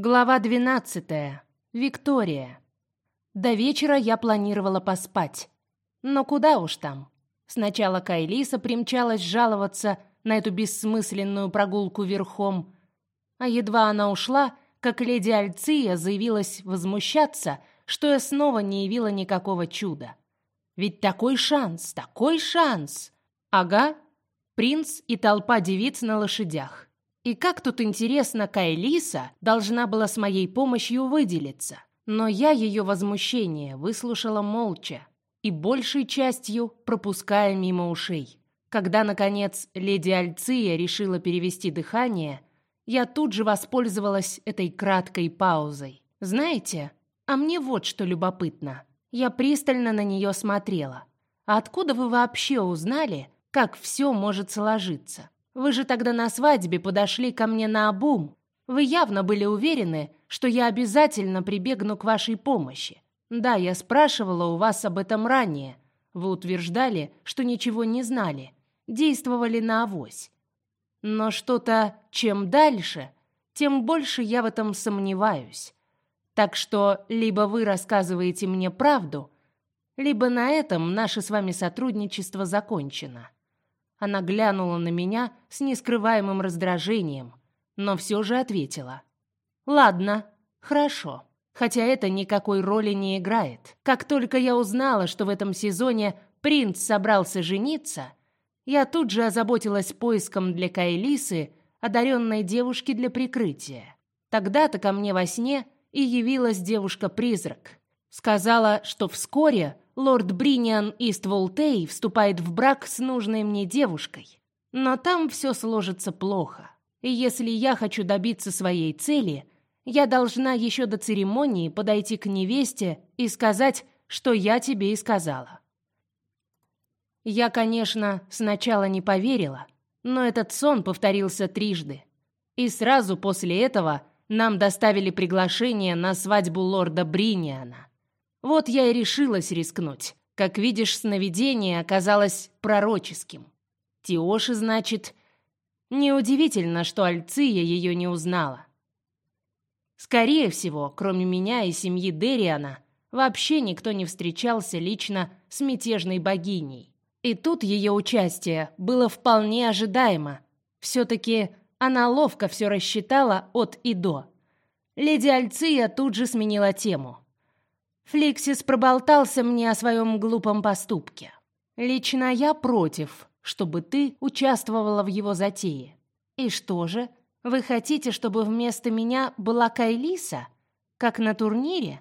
Глава 12. Виктория. До вечера я планировала поспать. Но куда уж там. Сначала Кайлиса примчалась жаловаться на эту бессмысленную прогулку верхом, а едва она ушла, как леди Альция заявилась возмущаться, что я снова не явила никакого чуда. Ведь такой шанс, такой шанс. Ага, принц и толпа девиц на лошадях. И как тут интересно, Кайлиса должна была с моей помощью выделиться. Но я ее возмущение выслушала молча и большей частью пропуская мимо ушей. Когда, наконец, леди Альция решила перевести дыхание, я тут же воспользовалась этой краткой паузой. Знаете, а мне вот что любопытно. Я пристально на нее смотрела. А откуда вы вообще узнали, как все может сложиться? Вы же тогда на свадьбе подошли ко мне на обум. Вы явно были уверены, что я обязательно прибегну к вашей помощи. Да, я спрашивала у вас об этом ранее. Вы утверждали, что ничего не знали, действовали на авось. Но что-то чем дальше, тем больше я в этом сомневаюсь. Так что либо вы рассказываете мне правду, либо на этом наше с вами сотрудничество закончено. Она глянула на меня с нескрываемым раздражением, но все же ответила. «Ладно, хорошо. Хотя это никакой роли не играет. Как только я узнала, что в этом сезоне принц собрался жениться, я тут же озаботилась поиском для Кайлисы одаренной девушки для прикрытия. Тогда-то ко мне во сне и явилась девушка-призрак. Сказала, что вскоре лорд Бриниан Истволтей вступает в брак с нужной мне девушкой. Но там все сложится плохо. И если я хочу добиться своей цели, я должна еще до церемонии подойти к невесте и сказать, что я тебе и сказала. Я, конечно, сначала не поверила, но этот сон повторился трижды. И сразу после этого нам доставили приглашение на свадьбу лорда Бриниана. Вот я и решилась рискнуть. Как видишь, сновидение оказалось пророческим. Тиоши, значит, неудивительно, что Альция ее не узнала. Скорее всего, кроме меня и семьи Дериана, вообще никто не встречался лично с мятежной богиней. И тут ее участие было вполне ожидаемо. Все-таки она ловко все рассчитала от и до. Леди Альция тут же сменила тему. Фликсис проболтался мне о своем глупом поступке. Лично я против, чтобы ты участвовала в его затее. И что же, вы хотите, чтобы вместо меня была Кайлиса, как на турнире?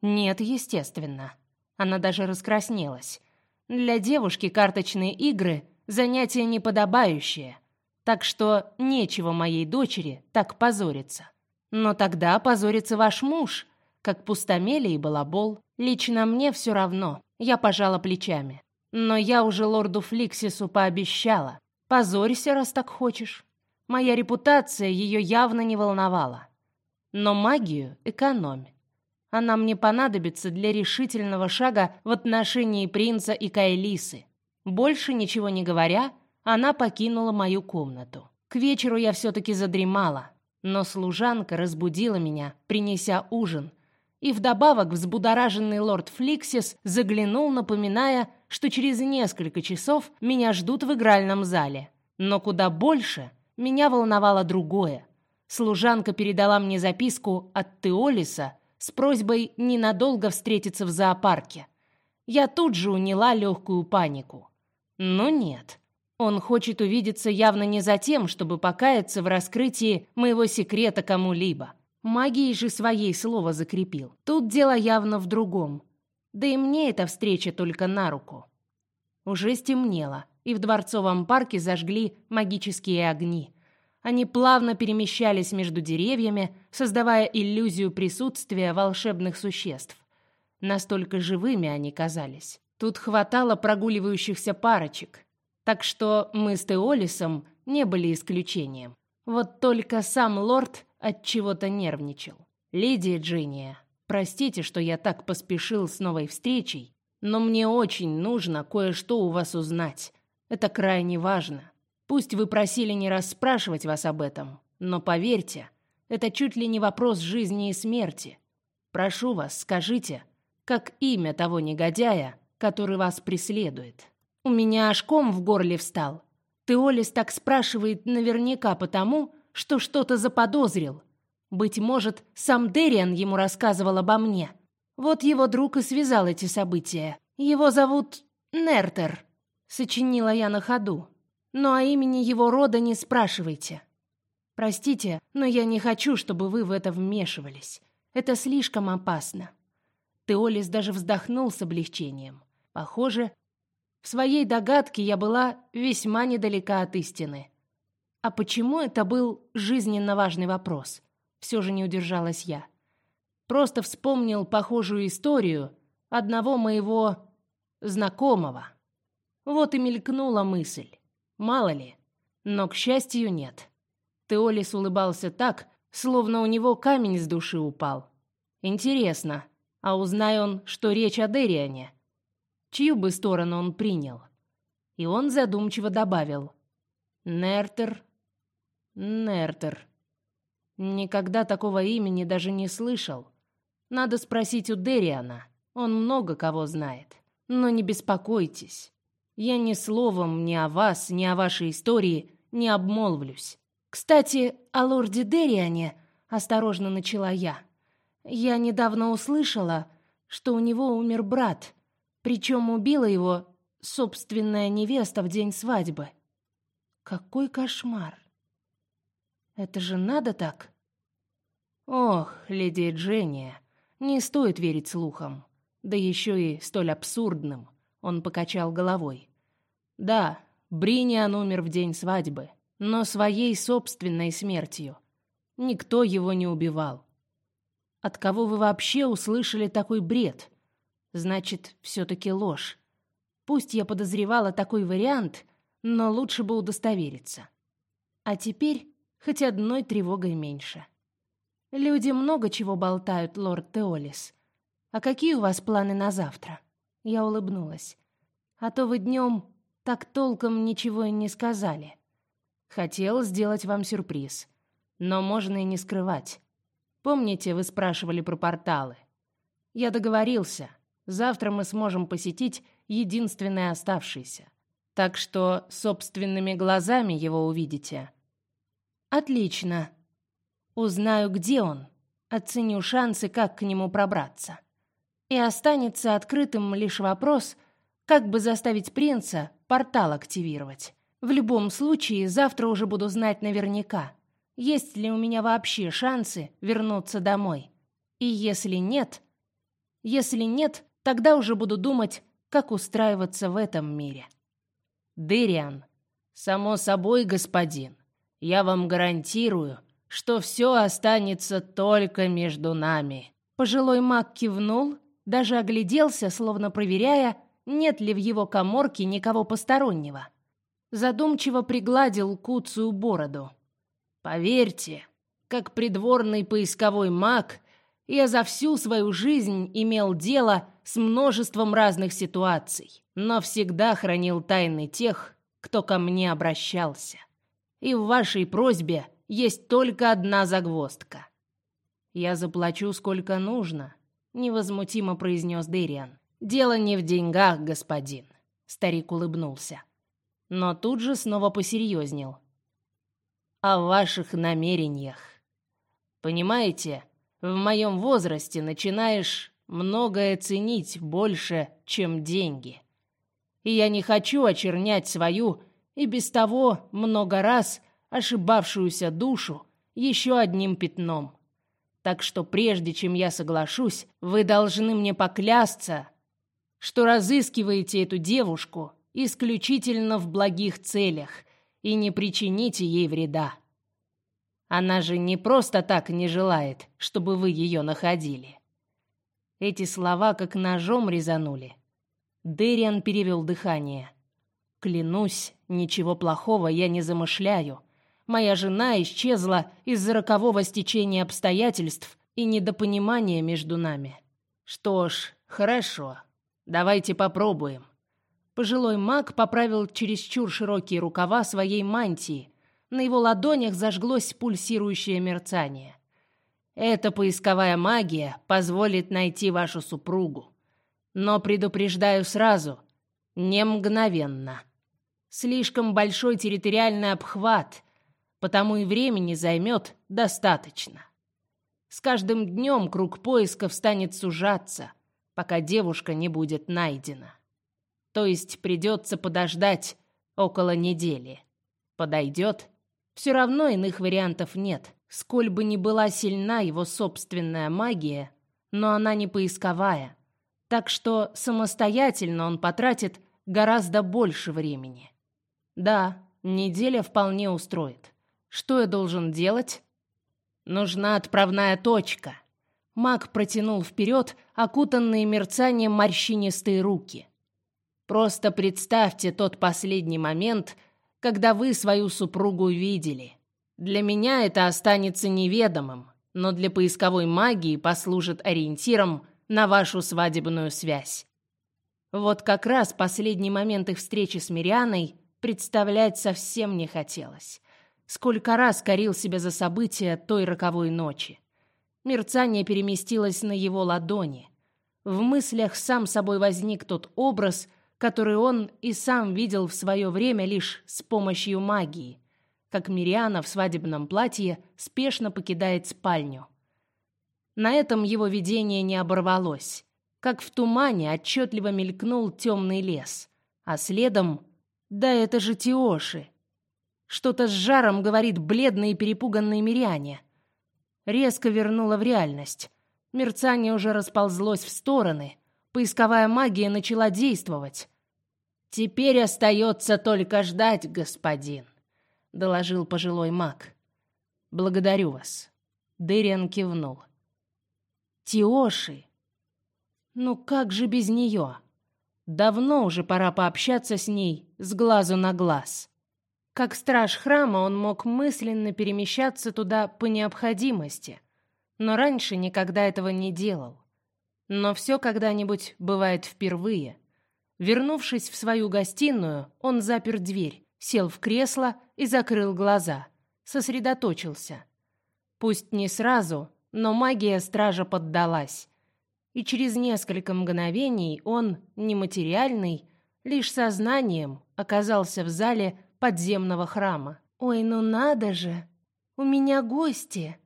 Нет, естественно. Она даже раскраснелась. Для девушки карточные игры занятие неподобающее, так что нечего моей дочери так позориться. Но тогда позорится ваш муж, как пустомели и балабол. Лично мне все равно. Я пожала плечами. Но я уже лорду Фликсису пообещала. Позорься, раз так хочешь. Моя репутация ее явно не волновала. Но магию экономь. Она мне понадобится для решительного шага в отношении принца и Кайлисы. Больше ничего не говоря, она покинула мою комнату. К вечеру я все-таки задремала, но служанка разбудила меня, принеся ужин, и вдобавок взбудораженный лорд Фликсис заглянул, напоминая, что через несколько часов меня ждут в игральном зале. Но куда больше меня волновало другое. Служанка передала мне записку от Теолиса с просьбой ненадолго встретиться в зоопарке. Я тут же уняла легкую панику. Но нет. Он хочет увидеться явно не за тем, чтобы покаяться в раскрытии моего секрета кому-либо. Магией же своей слово закрепил. Тут дело явно в другом. Да и мне эта встреча только на руку. Уже стемнело, и в дворцовом парке зажгли магические огни. Они плавно перемещались между деревьями, создавая иллюзию присутствия волшебных существ. Настолько живыми они казались. Тут хватало прогуливающихся парочек, так что мы с Теолисом не были исключением. Вот только сам лорд от чего-то нервничал. Леди Джинния, простите, что я так поспешил с новой встречей, но мне очень нужно кое-что у вас узнать. Это крайне важно. Пусть вы просили не расспрашивать вас об этом, но поверьте, Это чуть ли не вопрос жизни и смерти. Прошу вас, скажите, как имя того негодяя, который вас преследует? У меня аж ком в горле встал. Теолис так спрашивает наверняка потому, что что-то заподозрил. Быть может, сам Дериан ему рассказывал обо мне. Вот его друг и связал эти события. Его зовут Нертер, сочинила я на ходу. Но о имени его рода не спрашивайте. Простите, но я не хочу, чтобы вы в это вмешивались. Это слишком опасно. Теолис даже вздохнул с облегчением. Похоже, в своей догадке я была весьма недалека от истины. А почему это был жизненно важный вопрос? Все же не удержалась я. Просто вспомнил похожую историю одного моего знакомого. Вот и мелькнула мысль. Мало ли. Но, к счастью, нет. Теолис улыбался так, словно у него камень с души упал. Интересно, а узнай он, что речь о Дериане, чью бы сторону он принял. И он задумчиво добавил: Нертер, Нертер. Никогда такого имени даже не слышал. Надо спросить у Дериана. Он много кого знает. Но не беспокойтесь. Я ни словом ни о вас, ни о вашей истории не обмолвлюсь. Кстати, о лорде Дериане осторожно начала я. Я недавно услышала, что у него умер брат. Причем убила его собственная невеста в день свадьбы. Какой кошмар! Это же надо так? Ох, леди Дженния, не стоит верить слухам, да еще и столь абсурдным. Он покачал головой. Да, Бриниан умер в день свадьбы, но своей собственной смертью. Никто его не убивал. От кого вы вообще услышали такой бред? Значит, все-таки ложь. Пусть я подозревала такой вариант, но лучше бы удостовериться. А теперь хоть одной тревогой меньше. Люди много чего болтают, лорд Теолис. А какие у вас планы на завтра? Я улыбнулась. А то вы днем так толком ничего и не сказали. Хотел сделать вам сюрприз, но можно и не скрывать. Помните, вы спрашивали про порталы? Я договорился. Завтра мы сможем посетить единственный оставшийся. Так что собственными глазами его увидите. Отлично. Узнаю, где он. Оценю шансы, как к нему пробраться. И останется открытым лишь вопрос, как бы заставить принца портал активировать. В любом случае, завтра уже буду знать наверняка, есть ли у меня вообще шансы вернуться домой. И если нет, если нет, тогда уже буду думать, как устраиваться в этом мире. Дыриан, само собой, господин, я вам гарантирую, что все останется только между нами. Пожилой маг кивнул, даже огляделся, словно проверяя, нет ли в его каморке никого постороннего. Задумчиво пригладил куцую бороду. Поверьте, как придворный поисковой маг, я за всю свою жизнь имел дело с множеством разных ситуаций, но всегда хранил тайны тех, кто ко мне обращался. И в вашей просьбе есть только одна загвоздка. Я заплачу сколько нужно, невозмутимо произнес Дэриан. Дело не в деньгах, господин, старик улыбнулся. Но тут же снова посерьезнел о ваших намерениях. Понимаете, в моем возрасте начинаешь многое ценить больше, чем деньги. И я не хочу очернять свою и без того много раз ошибавшуюся душу еще одним пятном. Так что прежде чем я соглашусь, вы должны мне поклясться, что разыскиваете эту девушку исключительно в благих целях и не причините ей вреда. Она же не просто так не желает, чтобы вы ее находили. Эти слова как ножом резанули. Дэриан перевел дыхание. Клянусь, ничего плохого я не замышляю. Моя жена исчезла из-за рокового стечения обстоятельств и недопонимания между нами. Что ж, хорошо. Давайте попробуем. Пожилой маг поправил чересчур широкие рукава своей мантии. На его ладонях зажглось пульсирующее мерцание. Эта поисковая магия позволит найти вашу супругу. Но предупреждаю сразу, не мгновенно. Слишком большой территориальный обхват, потому и времени займет достаточно. С каждым днем круг поисков станет сужаться, пока девушка не будет найдена. То есть придется подождать около недели. Подойдет? Все равно иных вариантов нет. Сколь бы ни была сильна его собственная магия, но она не поисковая. Так что самостоятельно он потратит гораздо больше времени. Да, неделя вполне устроит. Что я должен делать? Нужна отправная точка. Маг протянул вперед окутанные мерцанием морщинистые руки. Просто представьте тот последний момент, когда вы свою супругу видели. Для меня это останется неведомым, но для поисковой магии послужит ориентиром на вашу свадебную связь. Вот как раз последний момент их встречи с Мирианой представлять совсем не хотелось. Сколько раз корил себя за события той роковой ночи. Мерцание переместилось на его ладони. В мыслях сам собой возник тот образ, который он и сам видел в свое время лишь с помощью магии, как Мириана в свадебном платье спешно покидает спальню. На этом его видение не оборвалось. Как в тумане отчетливо мелькнул темный лес, а следом... Да это же Тиоши! Что-то с жаром говорит бледный и перепуганный Миряне. Резко вернула в реальность. Мерцание уже расползлось в стороны. Поисковая магия начала действовать. «Теперь остается только ждать, господин», — доложил пожилой маг. «Благодарю вас». Дыриан кивнул. «Тиоши! Ну как же без нее? Давно уже пора пообщаться с ней с глазу на глаз». Как страж храма он мог мысленно перемещаться туда по необходимости, но раньше никогда этого не делал. Но все когда-нибудь бывает впервые. Вернувшись в свою гостиную, он запер дверь, сел в кресло и закрыл глаза. Сосредоточился. Пусть не сразу, но магия стража поддалась. И через несколько мгновений он, нематериальный, лишь сознанием, оказался в зале подземного храма. «Ой, ну надо же! У меня гости!»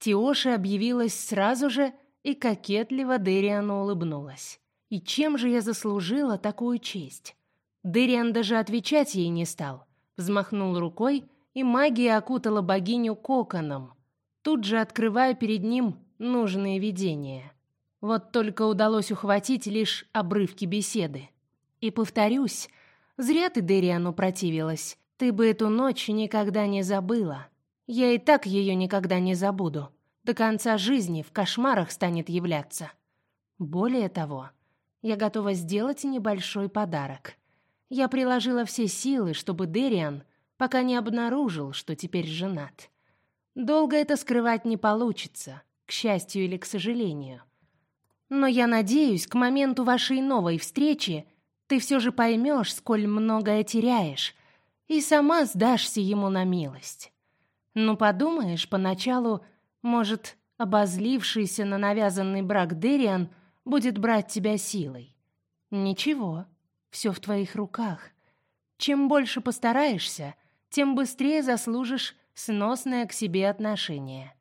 Тиоша объявилась сразу же и кокетливо Дериану улыбнулась. «И чем же я заслужила такую честь?» Дериан даже отвечать ей не стал. Взмахнул рукой, и магия окутала богиню коконом, тут же открывая перед ним нужные видения. Вот только удалось ухватить лишь обрывки беседы. И повторюсь, Зря ты Дериану противилась. Ты бы эту ночь никогда не забыла. Я и так ее никогда не забуду. До конца жизни в кошмарах станет являться. Более того, я готова сделать небольшой подарок. Я приложила все силы, чтобы Дериан пока не обнаружил, что теперь женат. Долго это скрывать не получится, к счастью или к сожалению. Но я надеюсь, к моменту вашей новой встречи ты все же поймешь, сколь многое теряешь, и сама сдашься ему на милость. Ну, подумаешь, поначалу, может, обозлившийся на навязанный брак Дериан будет брать тебя силой. Ничего, все в твоих руках. Чем больше постараешься, тем быстрее заслужишь сносное к себе отношение.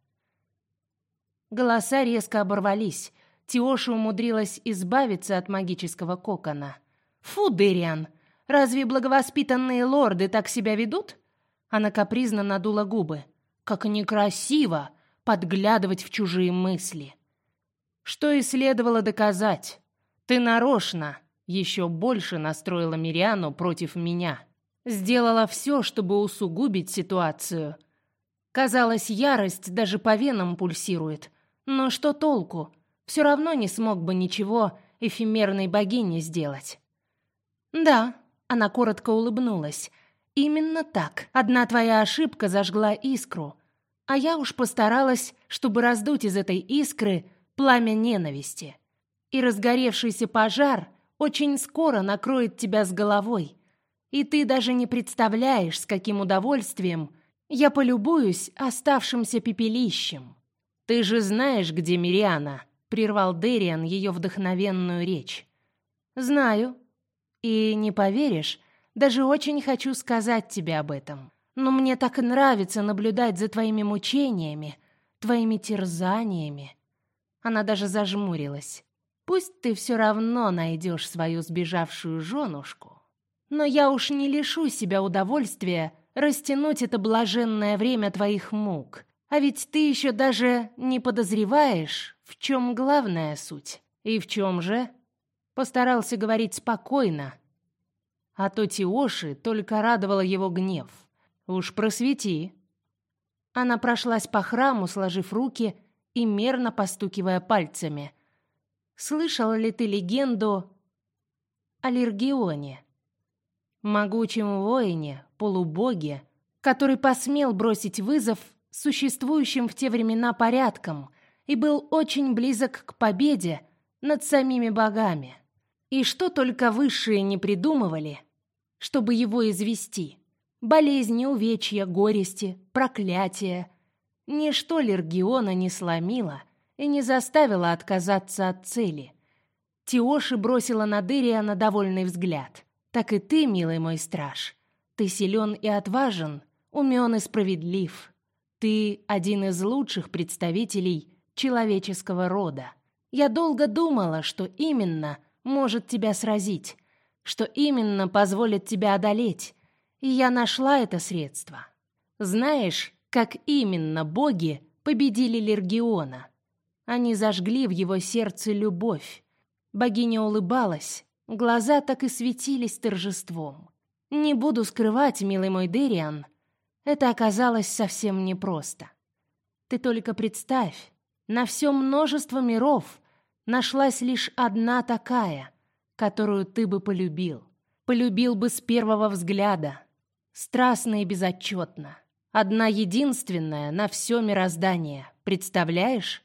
Голоса резко оборвались. Тиоша умудрилась избавиться от магического кокона — Фу, Дериан, разве благовоспитанные лорды так себя ведут? Она капризно надула губы. Как некрасиво подглядывать в чужие мысли. Что и следовало доказать. Ты нарочно еще больше настроила Мириану против меня. Сделала все, чтобы усугубить ситуацию. Казалось, ярость даже по венам пульсирует. Но что толку? Все равно не смог бы ничего эфемерной богине сделать. Да, она коротко улыбнулась. Именно так. Одна твоя ошибка зажгла искру, а я уж постаралась, чтобы раздуть из этой искры пламя ненависти. И разгоревшийся пожар очень скоро накроет тебя с головой. И ты даже не представляешь, с каким удовольствием я полюбуюсь оставшимся пепелищем. «Ты же знаешь, где Мириана?» — прервал Дериан ее вдохновенную речь. «Знаю. И не поверишь, даже очень хочу сказать тебе об этом. Но мне так нравится наблюдать за твоими мучениями, твоими терзаниями». Она даже зажмурилась. «Пусть ты все равно найдешь свою сбежавшую женушку, но я уж не лишу себя удовольствия растянуть это блаженное время твоих мук, а ведь ты еще даже не подозреваешь, в чем главная суть. И в чем же? Постарался говорить спокойно. А то Тиоши только радовала его гнев. Уж просвети. Она прошлась по храму, сложив руки и мерно постукивая пальцами. Слышал ли ты легенду о Лергионе? Могучем воине, полубоге, который посмел бросить вызов существующим в те времена порядком и был очень близок к победе над самими богами. И что только высшие не придумывали, чтобы его извести. Болезни, увечья, горести, проклятия. Ничто Лергиона не сломило и не заставило отказаться от цели. Тиоши бросила на Дыриана довольный взгляд. «Так и ты, милый мой страж, ты силен и отважен, умен и справедлив. Ты один из лучших представителей человеческого рода. Я долго думала, что именно может тебя сразить, что именно позволит тебя одолеть, и я нашла это средство. Знаешь, как именно боги победили Лергиона? Они зажгли в его сердце любовь. Богиня улыбалась, глаза так и светились торжеством. Не буду скрывать, милый мой Дериан, это оказалось совсем непросто. Ты только представь, на все множество миров нашлась лишь одна такая, которую ты бы полюбил. Полюбил бы с первого взгляда, страстно и безотчетно. Одна единственная на все мироздание, представляешь?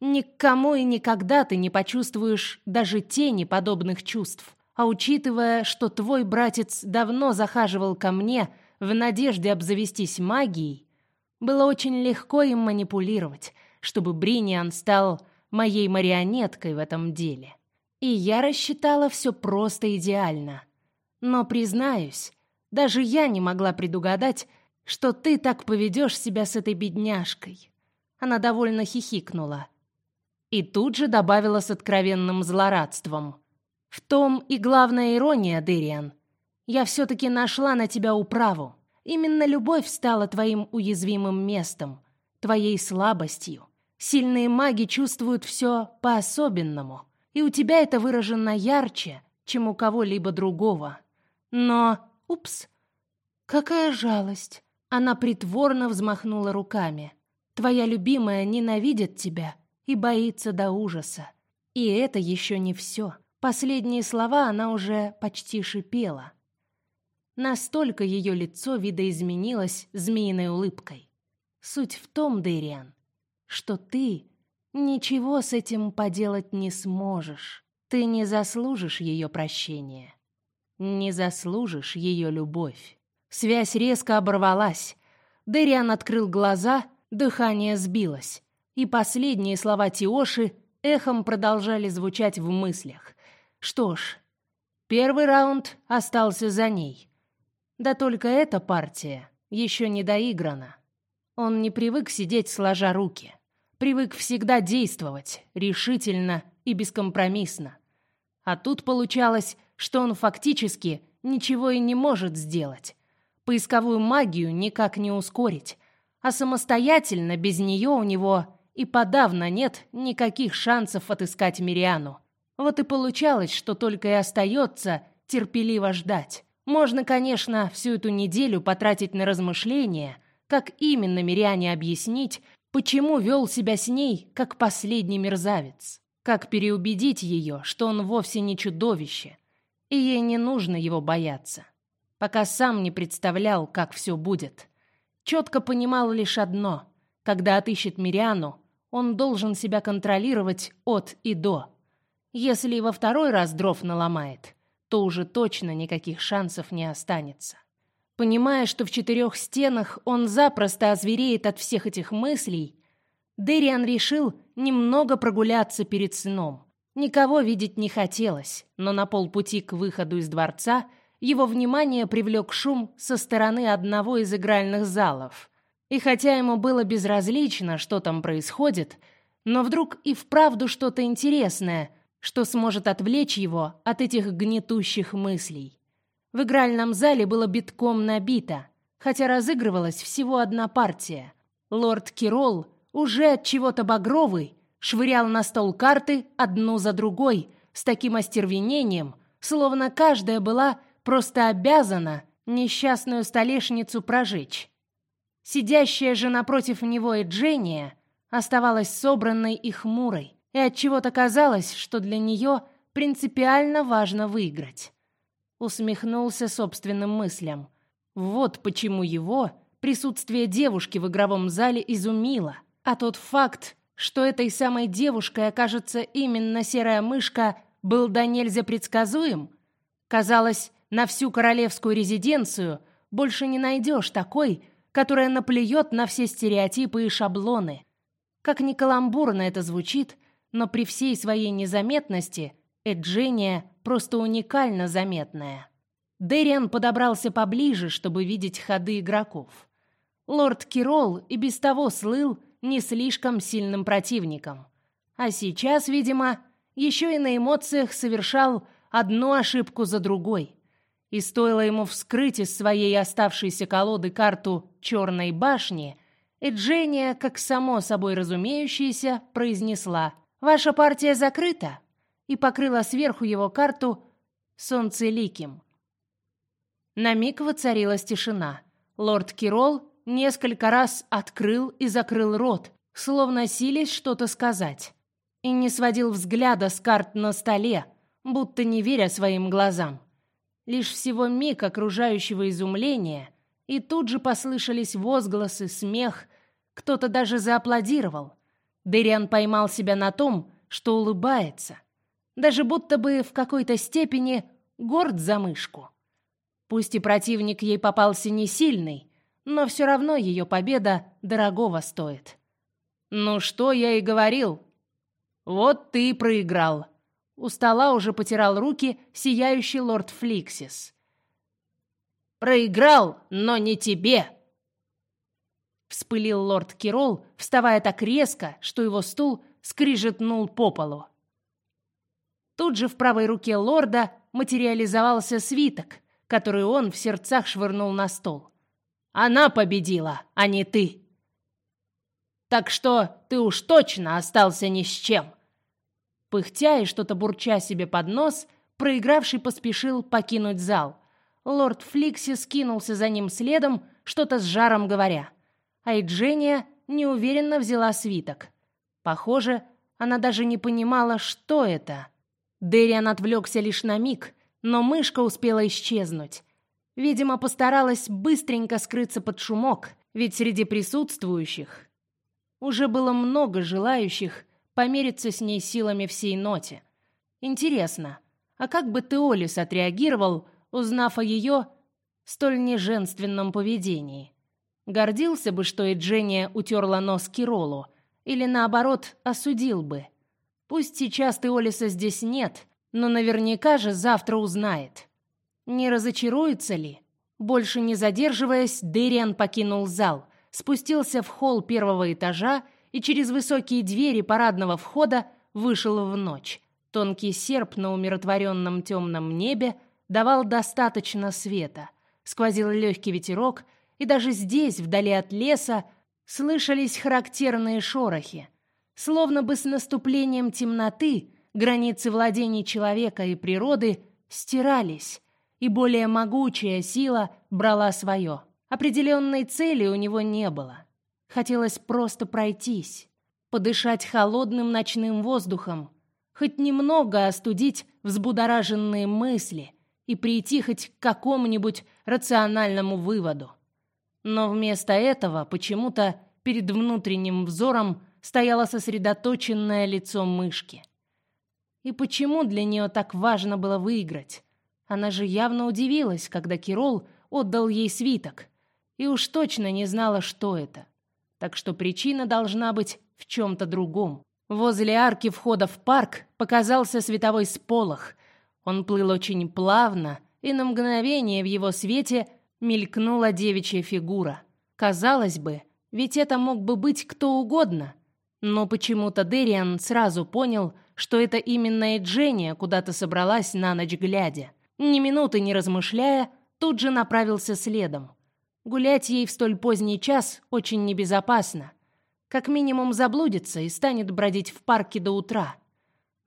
Никому и никогда ты не почувствуешь даже тени подобных чувств. А учитывая, что твой братец давно захаживал ко мне в надежде обзавестись магией, было очень легко им манипулировать, чтобы Бриниан стал моей марионеткой в этом деле. И я рассчитала все просто идеально. Но, признаюсь, даже я не могла предугадать, что ты так поведешь себя с этой бедняжкой. Она довольно хихикнула. И тут же добавила с откровенным злорадством. В том и главная ирония, Дыриан. Я все-таки нашла на тебя управу. Именно любовь стала твоим уязвимым местом, твоей слабостью. Сильные маги чувствуют все по-особенному, и у тебя это выражено ярче, чем у кого-либо другого. Но, упс, какая жалость. Она притворно взмахнула руками. Твоя любимая ненавидит тебя и боится до ужаса. И это еще не все. Последние слова она уже почти шипела. Настолько ее лицо видоизменилось змеиной улыбкой. Суть в том, Дэриан, что ты ничего с этим поделать не сможешь. Ты не заслужишь ее прощения. Не заслужишь ее любовь. Связь резко оборвалась. Дэриан открыл глаза, дыхание сбилось. И последние слова Тиоши эхом продолжали звучать в мыслях. Что ж, первый раунд остался за ней. Да только эта партия еще не доиграна. Он не привык сидеть сложа руки. Привык всегда действовать, решительно и бескомпромиссно. А тут получалось, что он фактически ничего и не может сделать. Поисковую магию никак не ускорить, а самостоятельно без нее у него и подавно нет никаких шансов отыскать Мириану. Вот и получалось, что только и остается терпеливо ждать. Можно, конечно, всю эту неделю потратить на размышления, как именно Мириане объяснить, почему вел себя с ней, как последний мерзавец. Как переубедить ее, что он вовсе не чудовище, и ей не нужно его бояться. Пока сам не представлял, как все будет. Четко понимал лишь одно. Когда отыщет Мириану, он должен себя контролировать от и до. Если и во второй раз дров наломает, то уже точно никаких шансов не останется. Понимая, что в четырех стенах он запросто озвереет от всех этих мыслей, Дэриан решил немного прогуляться перед сном. Никого видеть не хотелось, но на полпути к выходу из дворца его внимание привлек шум со стороны одного из игральных залов. И хотя ему было безразлично, что там происходит, но вдруг и вправду что-то интересное, что сможет отвлечь его от этих гнетущих мыслей. В игральном зале было битком набито, хотя разыгрывалась всего одна партия. Лорд Кирол, уже от чего-то багровый, швырял на стол карты одну за другой с таким остервенением, словно каждая была просто обязана несчастную столешницу прожечь. Сидящая же напротив него Эджения оставалась собранной и хмурой, и от чего-то казалось, что для нее принципиально важно выиграть. Усмехнулся собственным мыслям. Вот почему его присутствие девушки в игровом зале изумило, а тот факт, что этой самой девушкой окажется именно серая мышка, был до нельзя предсказуем. Казалось, на всю королевскую резиденцию больше не найдешь такой, которая наплюет на все стереотипы и шаблоны. Как ни каламбурно это звучит, но при всей своей незаметности Эджения просто уникально заметная. Дэриан подобрался поближе, чтобы видеть ходы игроков. Лорд Кирол и без того слыл не слишком сильным противником. А сейчас, видимо, еще и на эмоциях совершал одну ошибку за другой. И стоило ему вскрыть из своей оставшейся колоды карту Черной башни, Эджения, как само собой разумеющееся, произнесла «Ваша партия закрыта» и покрыла сверху его карту солнцеликим. На миг воцарилась тишина. Лорд Кирол несколько раз открыл и закрыл рот, словно силясь что-то сказать, и не сводил взгляда с карт на столе, будто не веря своим глазам. Лишь всего миг окружающего изумления, и тут же послышались возгласы, смех, кто-то даже зааплодировал. Дэриан поймал себя на том, что улыбается, даже будто бы в какой-то степени горд за мышку. Пусть и противник ей попался не сильный, но все равно ее победа дорогого стоит. Ну что я и говорил. Вот ты и проиграл. У стола уже потирал руки сияющий лорд Фликсис. Проиграл, но не тебе. Вспылил лорд Кирол, вставая так резко, что его стул скрижетнул по полу. Тут же в правой руке лорда материализовался свиток, который он в сердцах швырнул на стол. Она победила, а не ты. Так что ты уж точно остался ни с чем. Пыхтя и что-то бурча себе под нос, проигравший поспешил покинуть зал. Лорд Фликси скинулся за ним следом, что-то с жаром говоря. А Эджения неуверенно взяла свиток. Похоже, она даже не понимала, что это. Дэриан отвлекся лишь на миг, но мышка успела исчезнуть. Видимо, постаралась быстренько скрыться под шумок, ведь среди присутствующих уже было много желающих помериться с ней силами всей ноте. Интересно, а как бы Теолис отреагировал, узнав о ее столь неженственном поведении? Гордился бы, что Эджения утерла нос Киролу, или наоборот, осудил бы. Пусть сейчас Теолиса здесь нет, но наверняка же завтра узнает. Не разочаруется ли? Больше не задерживаясь, Дэриан покинул зал, спустился в холл первого этажа и через высокие двери парадного входа вышел в ночь. Тонкий серп на умиротворенном темном небе давал достаточно света. Сквозил легкий ветерок, и даже здесь, вдали от леса, слышались характерные шорохи. Словно бы с наступлением темноты границы владений человека и природы стирались, и более могучая сила брала свое. Определенной цели у него не было. Хотелось просто пройтись, подышать холодным ночным воздухом, хоть немного остудить взбудораженные мысли и прийти хоть к какому-нибудь рациональному выводу. Но вместо этого почему-то перед внутренним взором стояло сосредоточенное лицо мышки. И почему для нее так важно было выиграть? Она же явно удивилась, когда Кирол отдал ей свиток, и уж точно не знала, что это. так что причина должна быть в чем-то другом. Возле арки входа в парк показался световой сполох. Он плыл очень плавно, и на мгновение в его свете мелькнула девичья фигура. Казалось бы, ведь это мог бы быть кто угодно. Но почему-то Дэриан сразу понял, что это именно Эджения куда-то собралась на ночь глядя. Ни минуты не размышляя, тут же направился следом. Гулять ей в столь поздний час очень небезопасно. Как минимум заблудится и станет бродить в парке до утра.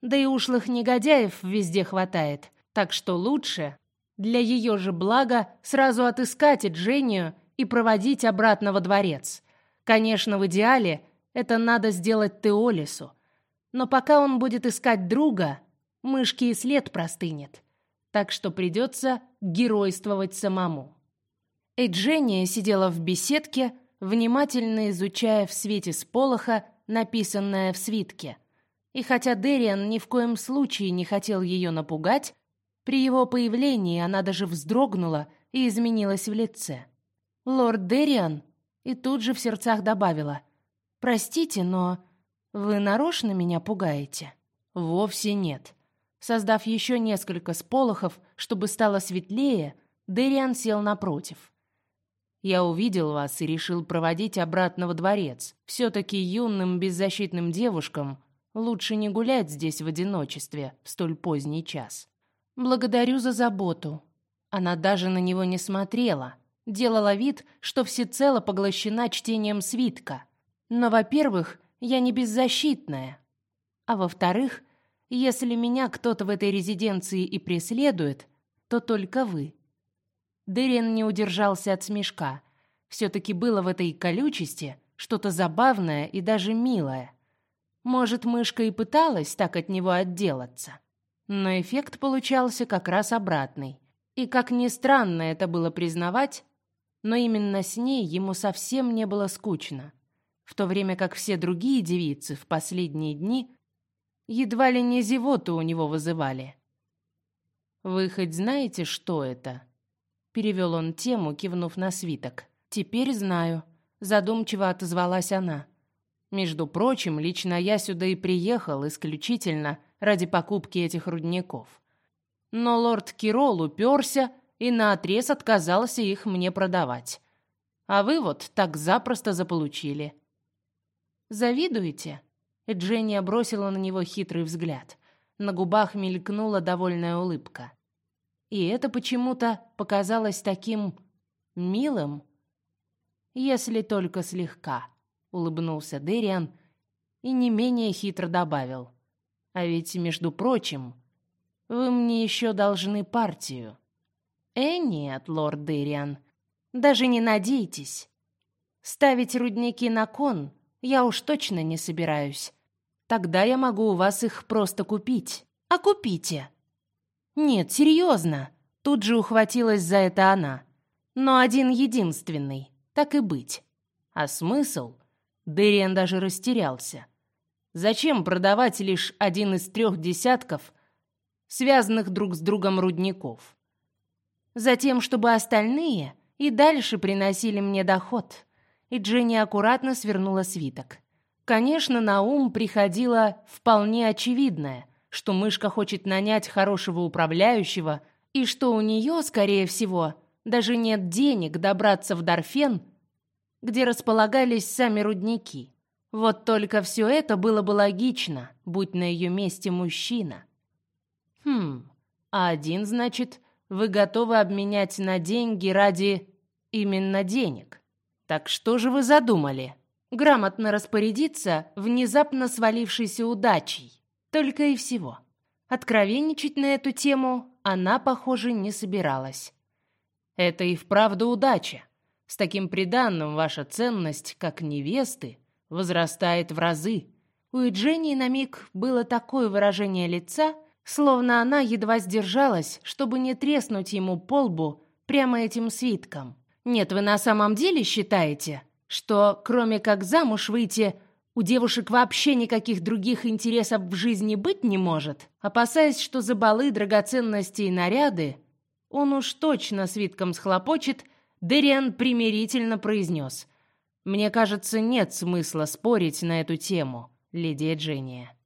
Да и ушлых негодяев везде хватает, так что лучше для ее же блага сразу отыскать Эджению и проводить обратно во дворец. Конечно, в идеале это надо сделать Теолису, но пока он будет искать друга, мышки и след простынет. Так что придется геройствовать самому. Эджения сидела в беседке, внимательно изучая в свете сполоха написанное в свитке. И хотя Дериан ни в коем случае не хотел ее напугать, при его появлении она даже вздрогнула и изменилась в лице. «Лорд Дериан?» И тут же в сердцах добавила. «Простите, но вы нарочно меня пугаете?» «Вовсе нет». Создав еще несколько сполохов, чтобы стало светлее, Дериан сел напротив. «Я увидел вас и решил проводить обратно во дворец. Все-таки юным беззащитным девушкам лучше не гулять здесь в одиночестве в столь поздний час». «Благодарю за заботу». Она даже на него не смотрела, делала вид, что всецело поглощена чтением свитка. Но, во-первых, я не беззащитная. А во-вторых, если меня кто-то в этой резиденции и преследует, то только вы. Дырин не удержался от смешка. Все-таки было в этой колючести что-то забавное и даже милое. Может, мышка и пыталась так от него отделаться. Но эффект получался как раз обратный. И как ни странно это было признавать, но именно с ней ему совсем не было скучно, в то время как все другие девицы в последние дни едва ли не зевоту у него вызывали. «Вы хоть знаете, что это?» Перевел он тему, кивнув на свиток. «Теперь знаю», — задумчиво отозвалась она. «Между прочим, лично я сюда и приехал исключительно ради покупки этих рудников. Но лорд Кирол уперся и наотрез отказался их мне продавать. А вы вот так запросто заполучили. Завидуете? Дженни бросила на него хитрый взгляд. На губах мелькнула довольная улыбка. И это почему-то показалось таким милым, если только слегка, улыбнулся Дериан и не менее хитро добавил: "А ведь, между прочим, вы мне еще должны партию". «Э, нет, лорд Дыриан, даже не надейтесь. Ставить рудники на кон я уж точно не собираюсь. Тогда я могу у вас их просто купить. А купите». «Нет, серьезно», — тут же ухватилась за это она. «Но один единственный, так и быть». А смысл? Дыриан даже растерялся. Зачем продавать лишь один из трех десятков связанных друг с другом рудников? Затем, чтобы остальные и дальше приносили мне доход. И Дженни аккуратно свернула свиток. Конечно, на ум приходило вполне очевидное, что мышка хочет нанять хорошего управляющего и что у нее, скорее всего, даже нет денег добраться в Дарфен, где располагались сами рудники. Вот только все это было бы логично, будь на ее месте мужчина. Хм, а один, значит, вы готовы обменять на деньги ради именно денег. Так что же вы задумали? Грамотно распорядиться внезапно свалившейся удачей. Только и всего. Откровенничать на эту тему она, похоже, не собиралась. Это и вправду удача. С таким приданным ваша ценность, как невесты, возрастает в разы. У Эджении на миг было такое выражение лица, Словно она едва сдержалась, чтобы не треснуть ему по лбу прямо этим свитком. Нет, вы на самом деле считаете, что кроме как замуж выйти, у девушек вообще никаких других интересов в жизни быть не может? Опасаясь, что за балы, драгоценности и наряды он уж точно свитком схлопочет, Дериан примирительно произнес. Мне кажется, нет смысла спорить на эту тему, леди Эджения.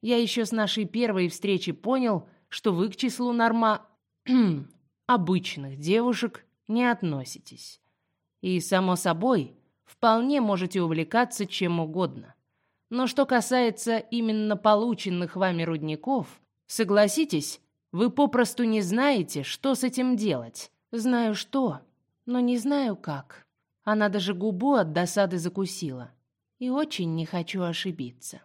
Я еще с нашей первой встречи понял, что вы к числу норма... обычных девушек не относитесь. И, само собой, вполне можете увлекаться чем угодно. Но что касается именно полученных вами рудников, согласитесь, вы попросту не знаете, что с этим делать. Знаю что, но не знаю как. Она даже губу от досады закусила. И очень не хочу ошибиться.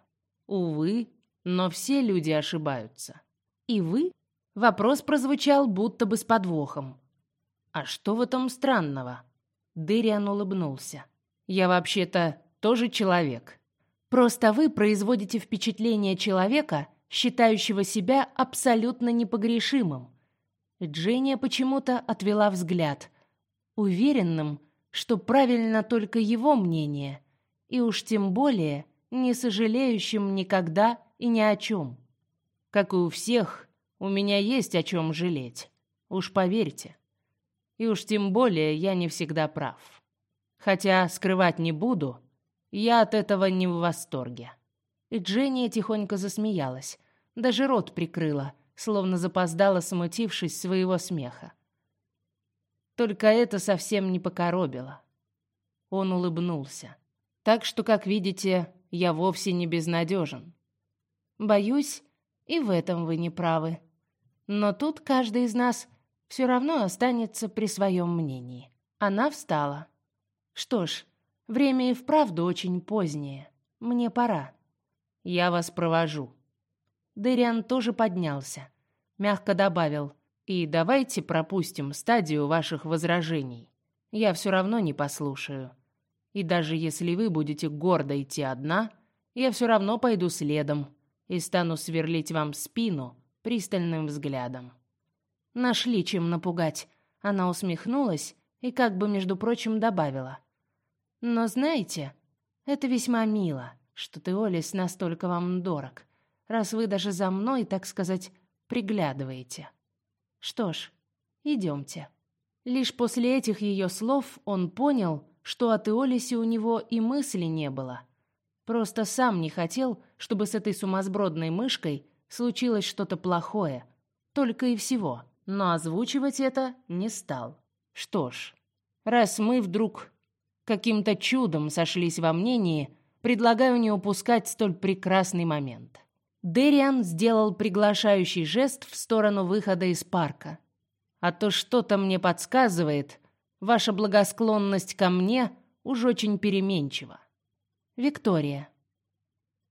Увы, но все люди ошибаются. И вы? Вопрос прозвучал будто бы с подвохом. А что в этом странного? Дыриан улыбнулся. Я вообще-то тоже человек. Просто вы производите впечатление человека, считающего себя абсолютно непогрешимым. Дженния почему-то отвела взгляд, уверенным, что правильно только его мнение, и уж тем более не сожалеющим никогда и ни о чем. Как и у всех, у меня есть о чем жалеть. Уж поверьте. И уж тем более я не всегда прав. Хотя скрывать не буду, я от этого не в восторге. И Дженни тихонько засмеялась, даже рот прикрыла, словно запоздала, смутившись своего смеха. Только это совсем не покоробило. Он улыбнулся. Так что, как видите, я вовсе не безнадежен. Боюсь, и в этом вы не правы. Но тут каждый из нас все равно останется при своем мнении. Она встала. Что ж, время и вправду очень позднее. Мне пора. Я вас провожу. Дэриан тоже поднялся. Мягко добавил. И давайте пропустим стадию ваших возражений. Я все равно не послушаю. И даже если вы будете гордо идти одна, я все равно пойду следом и стану сверлить вам спину пристальным взглядом. Нашли чем напугать. Она усмехнулась и как бы, между прочим, добавила. Но знаете, это весьма мило, что ты, Олис, настолько вам дорог, раз вы даже за мной, так сказать, приглядываете. Что ж, идемте. Лишь после этих ее слов он понял, что от Иолиси у него и мысли не было. Просто сам не хотел, чтобы с этой сумасбродной мышкой случилось что-то плохое. Только и всего. Но озвучивать это не стал. Что ж, раз мы вдруг каким-то чудом сошлись во мнении, предлагаю не упускать столь прекрасный момент. Дэриан сделал приглашающий жест в сторону выхода из парка. А то что-то мне подсказывает, ваша благосклонность ко мне уж очень переменчива. Виктория.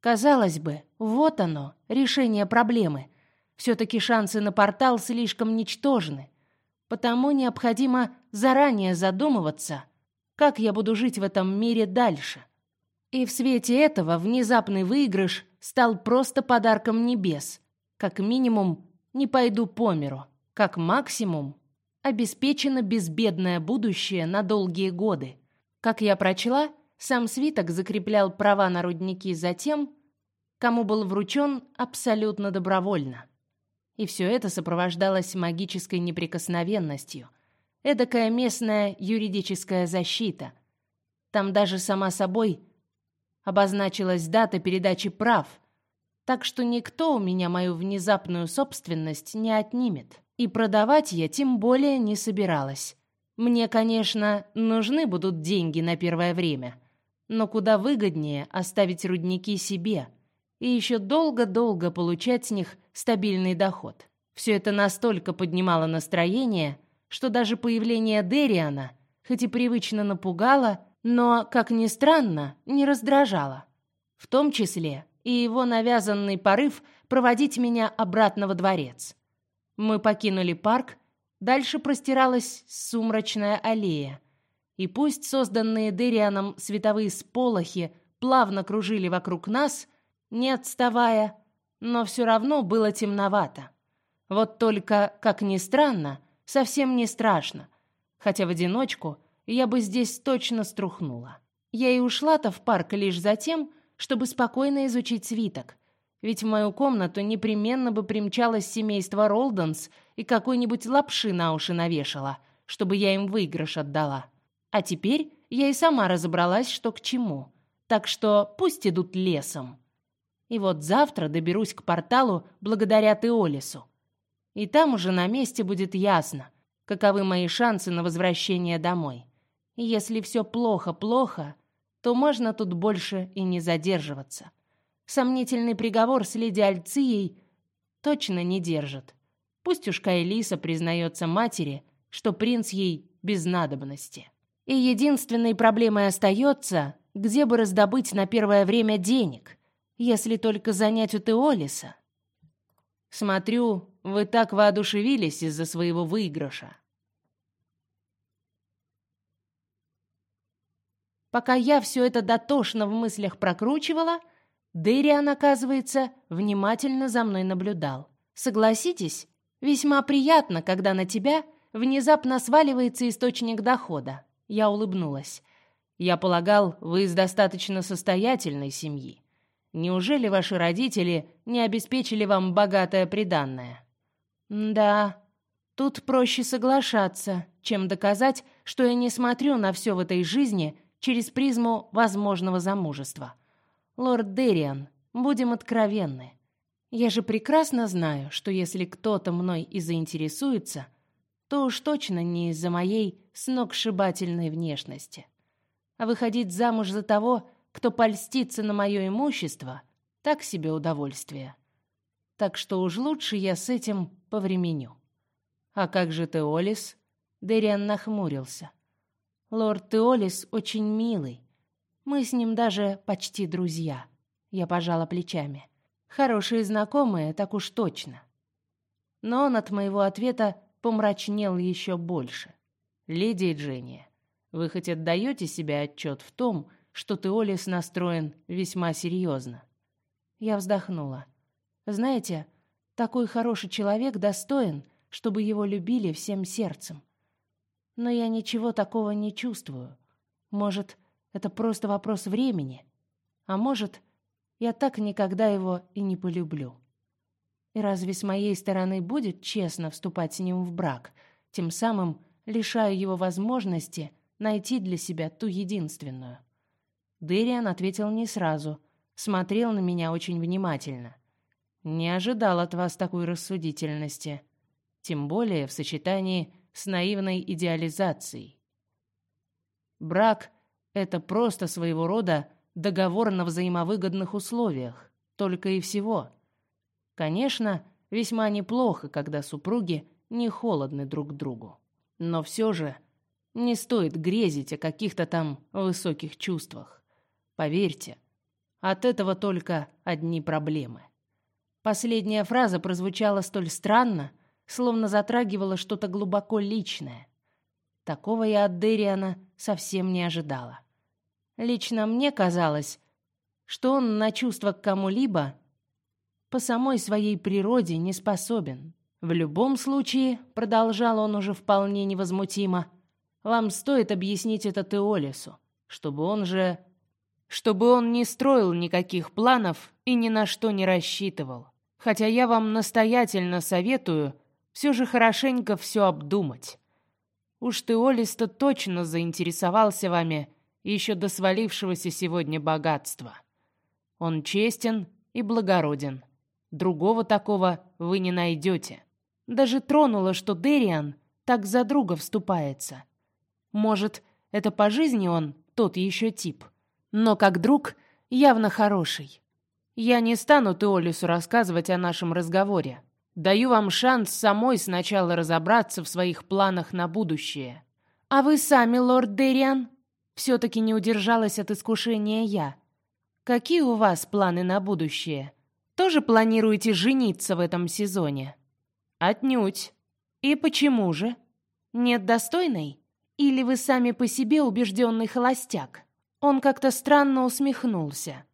Казалось бы, вот оно, решение проблемы. Все-таки шансы на портал слишком ничтожны. Потому необходимо заранее задумываться, как я буду жить в этом мире дальше. И в свете этого внезапный выигрыш стал просто подарком небес. Как минимум, не пойду по миру. Как максимум, обеспечено безбедное будущее на долгие годы. Как я прочла, сам свиток закреплял права на рудники за тем, кому был вручен абсолютно добровольно. И все это сопровождалось магической неприкосновенностью, эдакая местная юридическая защита. Там даже сама собой обозначилась дата передачи прав, так что никто у меня мою внезапную собственность не отнимет. И продавать я тем более не собиралась. Мне, конечно, нужны будут деньги на первое время, но куда выгоднее оставить рудники себе и еще долго-долго получать с них стабильный доход. Все это настолько поднимало настроение, что даже появление Дериана, хоть и привычно напугало, но, как ни странно, не раздражало. В том числе и его навязанный порыв проводить меня обратно во дворец. Мы покинули парк, дальше простиралась сумрачная аллея, и пусть созданные Дерианом световые сполохи плавно кружили вокруг нас, не отставая, но все равно было темновато. Вот только, как ни странно, совсем не страшно, хотя в одиночку я бы здесь точно струхнула. Я и ушла-то в парк лишь за тем, чтобы спокойно изучить свиток, ведь в мою комнату непременно бы примчалось семейство Ролденс и какой-нибудь лапши на уши навешало, чтобы я им выигрыш отдала. А теперь я и сама разобралась, что к чему. Так что пусть идут лесом. И вот завтра доберусь к порталу благодаря Теолису. И там уже на месте будет ясно, каковы мои шансы на возвращение домой. Если все плохо-плохо, то можно тут больше и не задерживаться. Сомнительный приговор с леди Альцией точно не держит. Пусть уж Кайлиса признается матери, что принц ей без надобности. И единственной проблемой остается, где бы раздобыть на первое время денег, если только занять у Теолиса. Смотрю, вы так воодушевились из-за своего выигрыша. Пока я все это дотошно в мыслях прокручивала, Дэриан, оказывается, внимательно за мной наблюдал. Согласитесь, весьма приятно, когда на тебя внезапно сваливается источник дохода. Я улыбнулась. Я полагал, вы из достаточно состоятельной семьи. Неужели ваши родители не обеспечили вам богатое приданое? Да, тут проще соглашаться, чем доказать, что я не смотрю на все в этой жизни через призму возможного замужества. Лорд Дериан, будем откровенны. Я же прекрасно знаю, что если кто-то мной и заинтересуется, то уж точно не из-за моей сногсшибательной внешности. А выходить замуж за того, кто польстится на мое имущество, так себе удовольствие. Так что уж лучше я с этим повременю. А как же Теолис? Дериан нахмурился. Лорд Теолис очень милый, мы с ним даже почти друзья. Я пожала плечами. Хорошие знакомые, так уж точно. Но он от моего ответа помрачнел еще больше. Леди Дженни, вы хоть отдаете себе отчет в том, что Теолис настроен весьма серьезно? Я вздохнула. Знаете, такой хороший человек достоин, чтобы его любили всем сердцем. Но я ничего такого не чувствую. Может, это просто вопрос времени. А может, я так никогда его и не полюблю. И разве с моей стороны будет честно вступать с ним в брак, тем самым лишая его возможности найти для себя ту единственную? Дэриан ответил не сразу, смотрел на меня очень внимательно. Не ожидал от вас такой рассудительности, тем более в сочетании с наивной идеализацией. Брак это просто своего рода договор на взаимовыгодных условиях, только и всего. Конечно, весьма неплохо, когда супруги не холодны друг к другу. Но все же не стоит грезить о каких-то там высоких чувствах. Поверьте, от этого только одни проблемы. Последняя фраза прозвучала столь странно, словно затрагивала что-то глубоко личное. Такого я от Дериана совсем не ожидала. Лично мне казалось, что он на чувства к кому-либо по самой своей природе не способен. В любом случае, продолжал он уже вполне невозмутимо, вам стоит объяснить это Теолису, чтобы он же чтобы он не строил никаких планов и ни на что не рассчитывал. Хотя я вам настоятельно советую все же хорошенько все обдумать. Уж Теолис-то точно заинтересовался вами еще до свалившегося сегодня богатства. Он честен и благороден. Другого такого вы не найдете. Даже тронуло, что Дериан так за друга вступается. Может, это по жизни он тот еще тип, но как друг явно хороший. Я не стану Теолису рассказывать о нашем разговоре. Даю вам шанс самой сначала разобраться в своих планах на будущее. А вы сами, лорд Дериан, все-таки не удержалась от искушения я. Какие у вас планы на будущее? Тоже планируете жениться в этом сезоне? Отнюдь. И почему же? Нет достойной? Или вы сами по себе убежденный холостяк? Он как-то странно усмехнулся.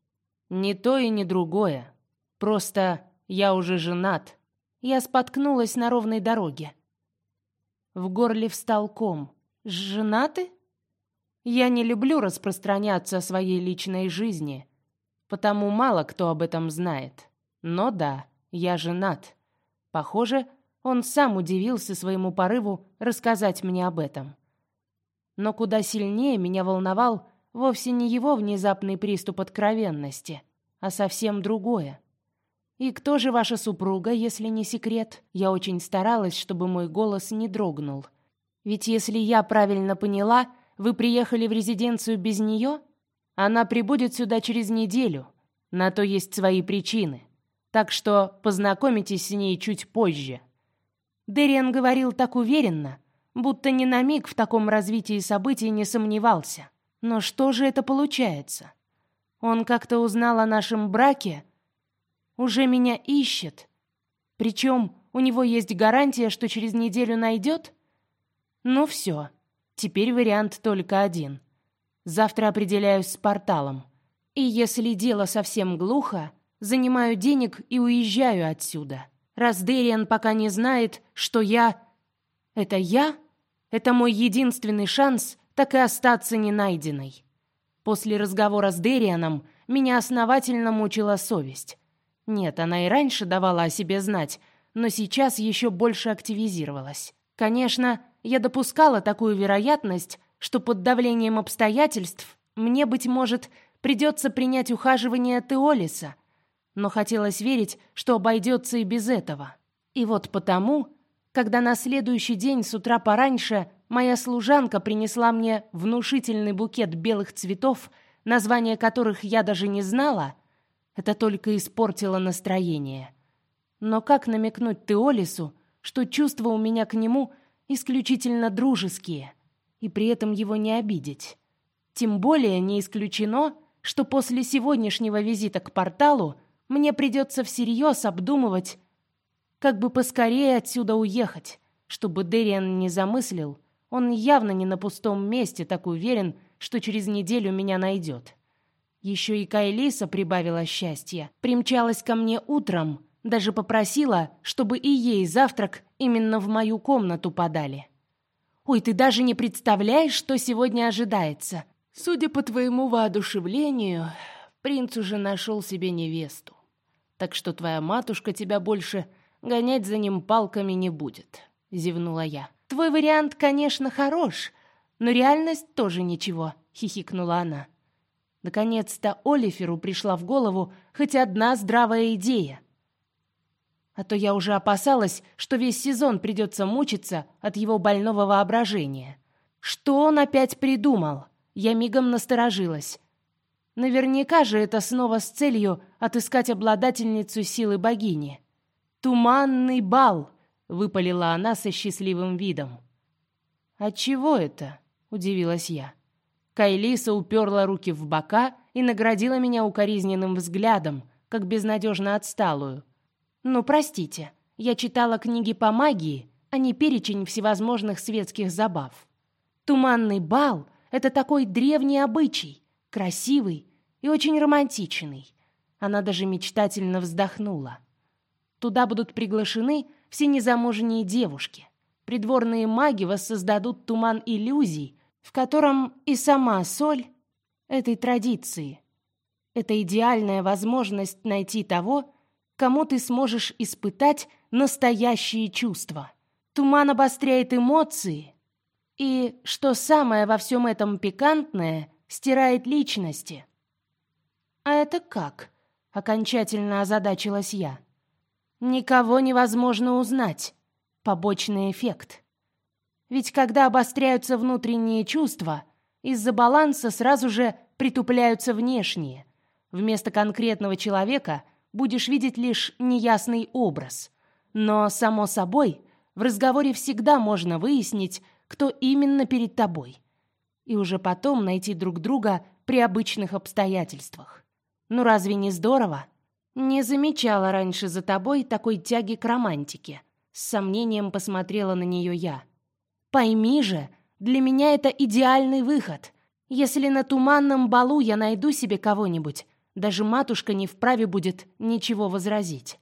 Не то и не другое. Просто я уже женат. Я споткнулась на ровной дороге. В горле встал ком. Женаты? Я не люблю распространяться о своей личной жизни, потому мало кто об этом знает. Но да, я женат. Похоже, он сам удивился своему порыву рассказать мне об этом. Но куда сильнее меня волновал вовсе не его внезапный приступ откровенности, а совсем другое. «И кто же ваша супруга, если не секрет?» Я очень старалась, чтобы мой голос не дрогнул. «Ведь если я правильно поняла, вы приехали в резиденцию без нее? Она прибудет сюда через неделю. На то есть свои причины. Так что познакомитесь с ней чуть позже». Дэриан говорил так уверенно, будто ни на миг в таком развитии событий не сомневался. Но что же это получается? Он как-то узнал о нашем браке, уже меня ищет. Причем у него есть гарантия, что через неделю найдет? Ну все, теперь вариант только один. Завтра определяюсь с порталом. И если дело совсем глухо, занимаю денег и уезжаю отсюда. Раз Дэриан пока не знает, что я... Это я? Это мой единственный шанс так и остаться ненайденной. После разговора с Дэрианом меня основательно мучила совесть. Нет, она и раньше давала о себе знать, но сейчас еще больше активизировалась. Конечно, я допускала такую вероятность, что под давлением обстоятельств мне, быть может, придется принять ухаживание Теолиса, но хотелось верить, что обойдется и без этого. И вот потому, когда на следующий день с утра пораньше моя служанка принесла мне внушительный букет белых цветов, название которых я даже не знала, это только испортило настроение. Но как намекнуть Теолису, что чувства у меня к нему исключительно дружеские, и при этом его не обидеть? Тем более не исключено, что после сегодняшнего визита к порталу мне придется всерьез обдумывать, как бы поскорее отсюда уехать, чтобы Дэриан не замыслил, он явно не на пустом месте так уверен, что через неделю меня найдет. Еще и Кайлиса прибавила счастья. Примчалась ко мне утром, даже попросила, чтобы и ей завтрак именно в мою комнату подали. Ой, ты даже не представляешь, что сегодня ожидается. Судя по твоему воодушевлению, принц уже нашел себе невесту. Так что твоя матушка тебя больше гонять за ним палками не будет, зевнула я. Твой вариант, конечно, хорош, но реальность тоже ничего, хихикнула она. Наконец-то Олиферу пришла в голову хоть одна здравая идея. А то я уже опасалась, что весь сезон придется мучиться от его больного воображения. Что он опять придумал? Я мигом насторожилась. Наверняка же это снова с целью отыскать обладательницу силы богини. Туманный бал, выпалила она со счастливым видом. От чего это? удивилась я. Кайлиса уперла руки в бока и наградила меня укоризненным взглядом, как безнадежно отсталую. «Ну, простите, я читала книги по магии, а не перечень всевозможных светских забав. Туманный бал — это такой древний обычай, красивый и очень романтичный». Она даже мечтательно вздохнула. Туда будут приглашены все незамужние девушки. Придворные маги воссоздадут туман иллюзий, в котором и сама соль этой традиции. Это идеальная возможность найти того, кому ты сможешь испытать настоящие чувства. Туман обостряет эмоции и, что самое во всем этом пикантное, стирает личности. А это как? Окончательно озадачилась я. Никого невозможно узнать. Побочный эффект. Ведь когда обостряются внутренние чувства, из-за баланса сразу же притупляются внешние. Вместо конкретного человека будешь видеть лишь неясный образ. Но, само собой, в разговоре всегда можно выяснить, кто именно перед тобой. И уже потом найти друг друга при обычных обстоятельствах. Ну разве не здорово? Не замечала раньше за тобой такой тяги к романтике. С сомнением посмотрела на нее я. Пойми же, для меня это идеальный выход. Если на туманном балу я найду себе кого-нибудь, даже матушка не вправе будет ничего возразить.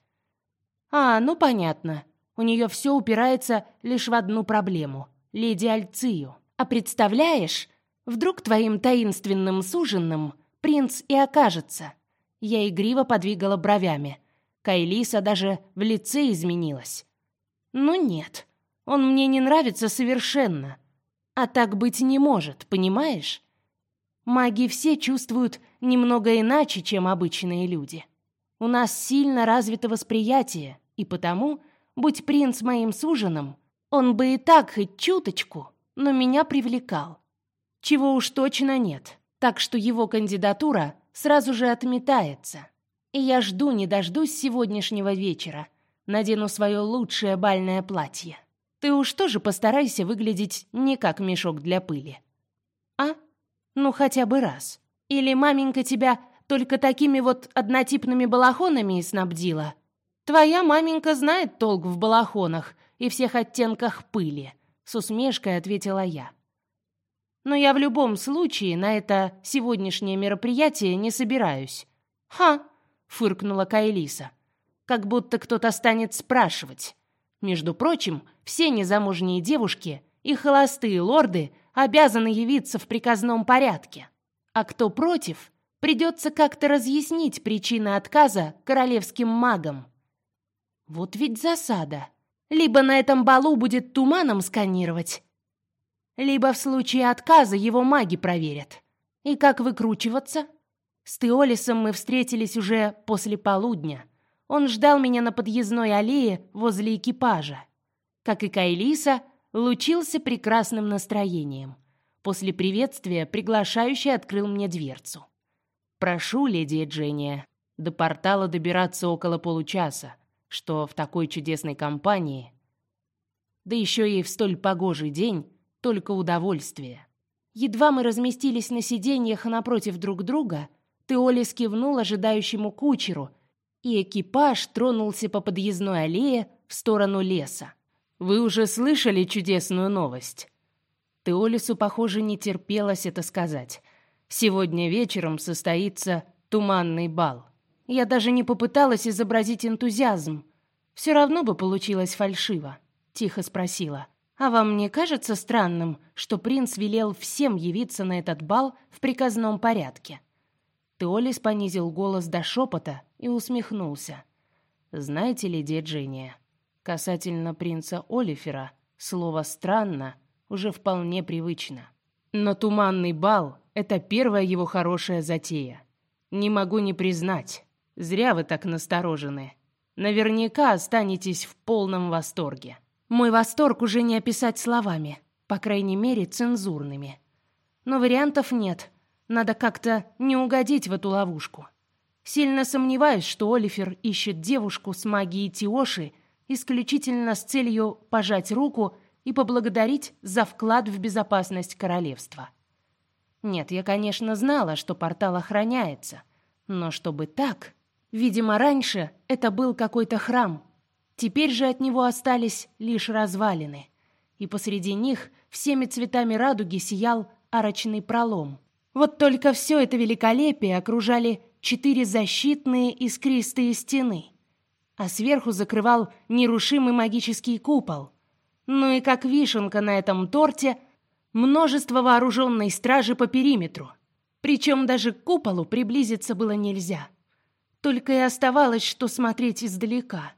А, ну понятно. У нее все упирается лишь в одну проблему — леди Альцию. А представляешь, вдруг твоим таинственным суженным принц и окажется. Я игриво подвигала бровями. Кайлиса даже в лице изменилась. Ну нет, он мне не нравится совершенно. А так быть не может, понимаешь? Маги все чувствуют немного иначе, чем обычные люди. У нас сильно развито восприятие, и потому, будь принц моим суженым, он бы и так хоть чуточку, но меня привлекал. Чего уж точно нет. Так что его кандидатура сразу же отметается. И я жду не дождусь сегодняшнего вечера. Надену свое лучшее бальное платье. Ты уж тоже постарайся выглядеть не как мешок для пыли. А? Ну хотя бы раз. Или маменька тебя только такими вот однотипными балахонами и снабдила? Твоя маменька знает толк в балахонах и всех оттенках пыли, с усмешкой ответила я. Но я в любом случае на это сегодняшнее мероприятие не собираюсь. Ха, фыркнула Кайлиса. Как будто кто-то станет спрашивать. Между прочим, все незамужние девушки и холостые лорды обязаны явиться в приказном порядке. А кто против, придется как-то разъяснить причины отказа королевским магам. Вот ведь засада. Либо на этом балу будет туманом сканировать, либо в случае отказа его маги проверят. И как выкручиваться? С Теолисом мы встретились уже после полудня. Он ждал меня на подъездной аллее возле экипажа. Как и Кайлиса, лучился прекрасным настроением. После приветствия приглашающий открыл мне дверцу. «Прошу, леди Дженния, до портала добираться около получаса, что в такой чудесной компании, да еще и в столь погожий день, только удовольствие. Едва мы разместились на сиденьях напротив друг друга, Теолис кивнул ожидающему кучеру, и экипаж тронулся по подъездной аллее в сторону леса. Вы уже слышали чудесную новость? Теолису, похоже, не терпелось это сказать. Сегодня вечером состоится туманный бал. Я даже не попыталась изобразить энтузиазм. Все равно бы получилось фальшиво. Тихо спросила. А вам не кажется странным, что принц велел всем явиться на этот бал в приказном порядке? Теолис понизил голос до шепота и усмехнулся. Знаете ли, Дженния, касательно принца Олифера, слово «странно» уже вполне привычно. Но туманный бал — это первая его хорошая затея. Не могу не признать. Зря вы так насторожены. Наверняка останетесь в полном восторге. Мой восторг уже не описать словами, по крайней мере, цензурными. Но вариантов нет. Надо как-то не угодить в эту ловушку. Сильно сомневаюсь, что Олифер ищет девушку с магией Тиоши исключительно с целью пожать руку и поблагодарить за вклад в безопасность королевства. Нет, я, конечно, знала, что портал охраняется, но чтобы так, видимо, раньше это был какой-то храм, Теперь же от него остались лишь развалины, и посреди них всеми цветами радуги сиял арочный пролом. Вот только все это великолепие окружали четыре защитные искристые стены, а сверху закрывал нерушимый магический купол. Ну и как вишенка на этом торте, множество вооруженной стражи по периметру. Причем даже к куполу приблизиться было нельзя. Только и оставалось, что смотреть издалека.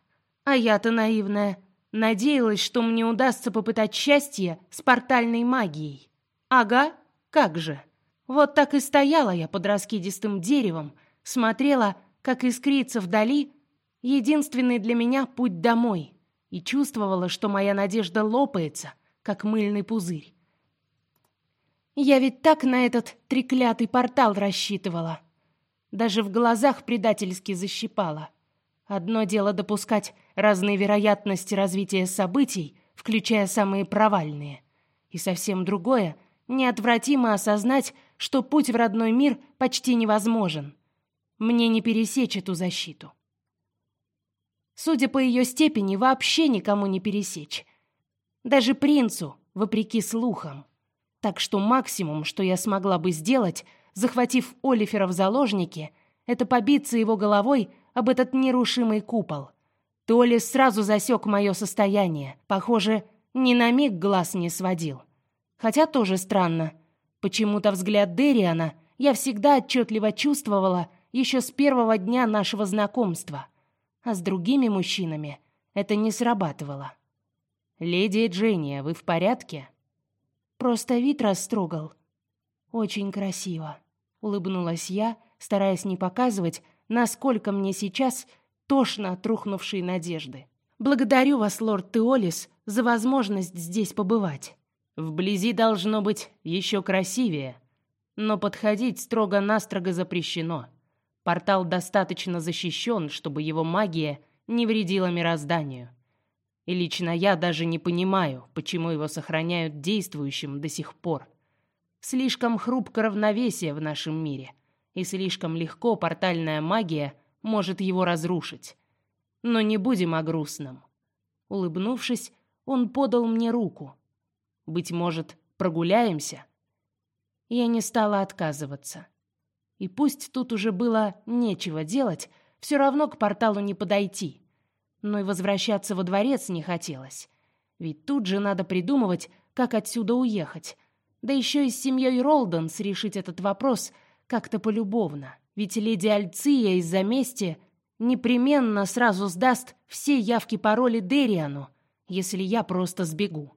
А я-то наивная. Надеялась, что мне удастся попытать счастье с портальной магией. Ага, как же. Вот так и стояла я под раскидистым деревом, смотрела, как искрится вдали единственный для меня путь домой, и чувствовала, что моя надежда лопается, как мыльный пузырь. Я ведь так на этот треклятый портал рассчитывала. Даже в глазах предательски защипала. Одно дело допускать разные вероятности развития событий, включая самые провальные, и совсем другое неотвратимо осознать, что путь в родной мир почти невозможен. Мне не пересечь эту защиту. Судя по ее степени, вообще никому не пересечь. Даже принцу, вопреки слухам. Так что максимум, что я смогла бы сделать, захватив Олифера в заложники, это побиться его головой об этот нерушимый купол. Толи сразу засек мое состояние. Похоже, ни на миг глаз не сводил. Хотя тоже странно. Почему-то взгляд Дериана я всегда отчетливо чувствовала еще с первого дня нашего знакомства. А с другими мужчинами это не срабатывало. «Леди Дженния, вы в порядке?» Просто вид растрогал. Очень красиво, улыбнулась я, стараясь не показывать, насколько мне сейчас тошно от рухнувшей надежды. Благодарю вас, лорд Теолис, за возможность здесь побывать. Вблизи должно быть еще красивее, но подходить строго-настрого запрещено. Портал достаточно защищен, чтобы его магия не вредила мирозданию. И лично я даже не понимаю, почему его сохраняют действующим до сих пор. Слишком хрупко равновесие в нашем мире, и слишком легко портальная магия может его разрушить. Но не будем о грустном. Улыбнувшись, он подал мне руку. Быть может, прогуляемся? Я не стала отказываться. И пусть тут уже было нечего делать, все равно к порталу не подойти но и возвращаться во дворец не хотелось. Ведь тут же надо придумывать, как отсюда уехать. Да еще и с семьей Ролденс решить этот вопрос как-то полюбовно. Ведь леди Альция из-за мести непременно сразу сдаст все явки-пароли Дериану, если я просто сбегу.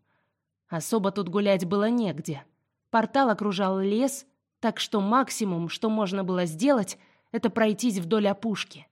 Особо тут гулять было негде. Портал окружал лес, так что максимум, что можно было сделать, это пройтись вдоль опушки.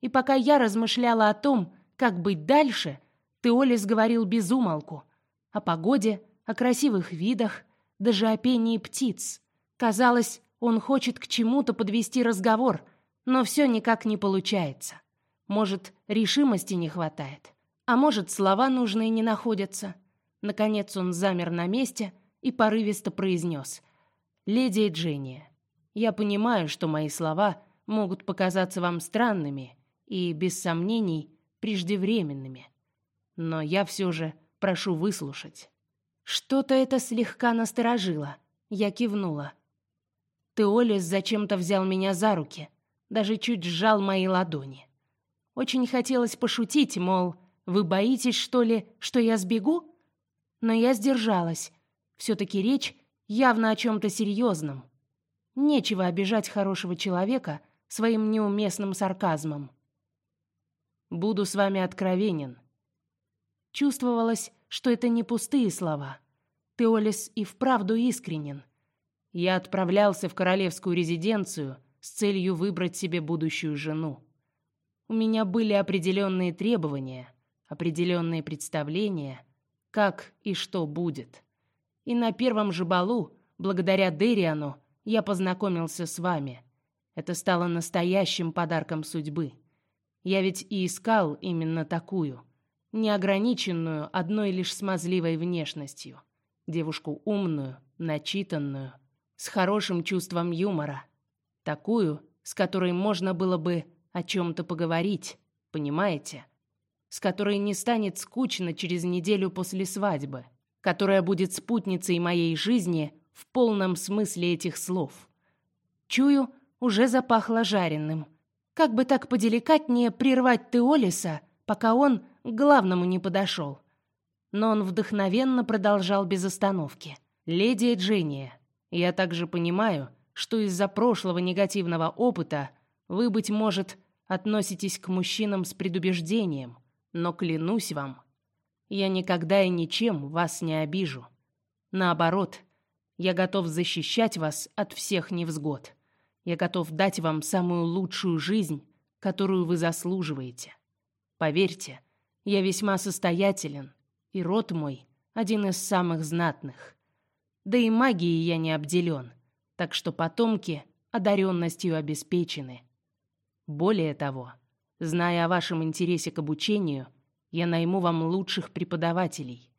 И пока я размышляла о том, как быть дальше, Теолис говорил без умолку. О погоде, о красивых видах, даже о пении птиц. Казалось, он хочет к чему-то подвести разговор, но все никак не получается. Может, решимости не хватает, а может, слова нужные не находятся. Наконец он замер на месте и порывисто произнес. «Леди Дженния, я понимаю, что мои слова могут показаться вам странными и, без сомнений, преждевременными. Но я все же прошу выслушать. Что-то это слегка насторожило. Я кивнула. Теолис зачем-то взял меня за руки, даже чуть сжал мои ладони. Очень хотелось пошутить, мол, вы боитесь, что ли, что я сбегу? Но я сдержалась. Все-таки речь явно о чем-то серьезном. Нечего обижать хорошего человека своим неуместным сарказмом. Буду с вами откровенен. Чувствовалось, что это не пустые слова. Теолис и вправду искренен. Я отправлялся в королевскую резиденцию с целью выбрать себе будущую жену. У меня были определенные требования, определенные представления, как и что будет. И на первом же балу, благодаря Дериану, я познакомился с вами. Это стало настоящим подарком судьбы. Я ведь и искал именно такую, неограниченную одной лишь смазливой внешностью, девушку умную, начитанную, с хорошим чувством юмора, такую, с которой можно было бы о чем то поговорить, понимаете? С которой не станет скучно через неделю после свадьбы, которая будет спутницей моей жизни в полном смысле этих слов. Чую, уже запахло жареным. Как бы так поделикатнее прервать Теолиса, пока он к главному не подошел. Но он вдохновенно продолжал без остановки. «Леди Дженния, я также понимаю, что из-за прошлого негативного опыта вы, быть может, относитесь к мужчинам с предубеждением, но клянусь вам, я никогда и ничем вас не обижу. Наоборот, я готов защищать вас от всех невзгод. Я готов дать вам самую лучшую жизнь, которую вы заслуживаете. Поверьте, я весьма состоятелен, и род мой один из самых знатных. Да и магией я не обделен, так что потомки одаренностью обеспечены. Более того, зная о вашем интересе к обучению, я найму вам лучших преподавателей.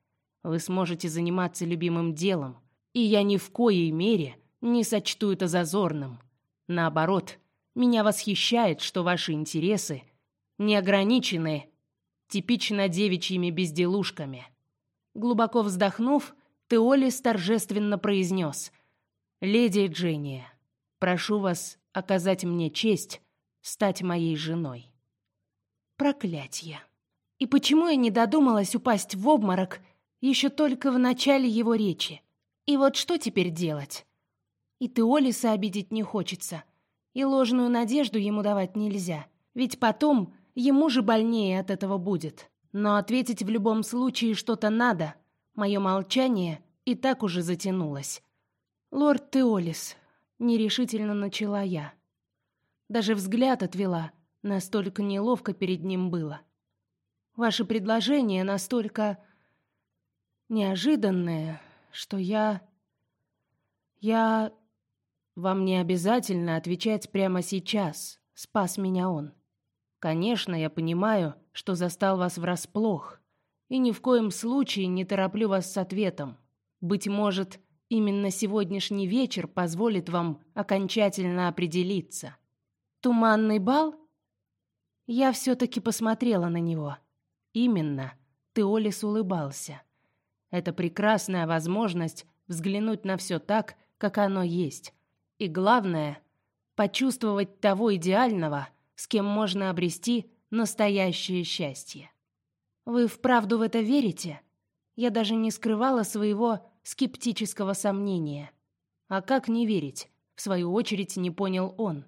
Вы сможете заниматься любимым делом, и я ни в коей мере не сочту это зазорным. Наоборот, меня восхищает, что ваши интересы не ограничены типично девичьими безделушками. Глубоко вздохнув, Теолис торжественно произнес: "Леди Дженния, прошу вас оказать мне честь стать моей женой". Проклятье. И почему я не додумалась упасть в обморок еще только в начале его речи? И вот что теперь делать? И Теолиса обидеть не хочется, и ложную надежду ему давать нельзя, ведь потом ему же больнее от этого будет. Но ответить в любом случае что-то надо. Мое молчание и так уже затянулась. «Лорд Теолис», — нерешительно начала я. Даже взгляд отвела, настолько неловко перед ним было. Ваше предложение настолько неожиданное, что я... Я... Вам не обязательно отвечать прямо сейчас, спас меня он. Конечно, я понимаю, что застал вас врасплох, и ни в коем случае не тороплю вас с ответом. Быть может, именно сегодняшний вечер позволит вам окончательно определиться. Туманный бал? Я все-таки посмотрела на него. Именно. Теолис улыбался. Это прекрасная возможность взглянуть на все так, как оно есть. И главное — почувствовать того идеального, с кем можно обрести настоящее счастье. Вы вправду в это верите? Я даже не скрывала своего скептического сомнения. А как не верить? В свою очередь не понял он.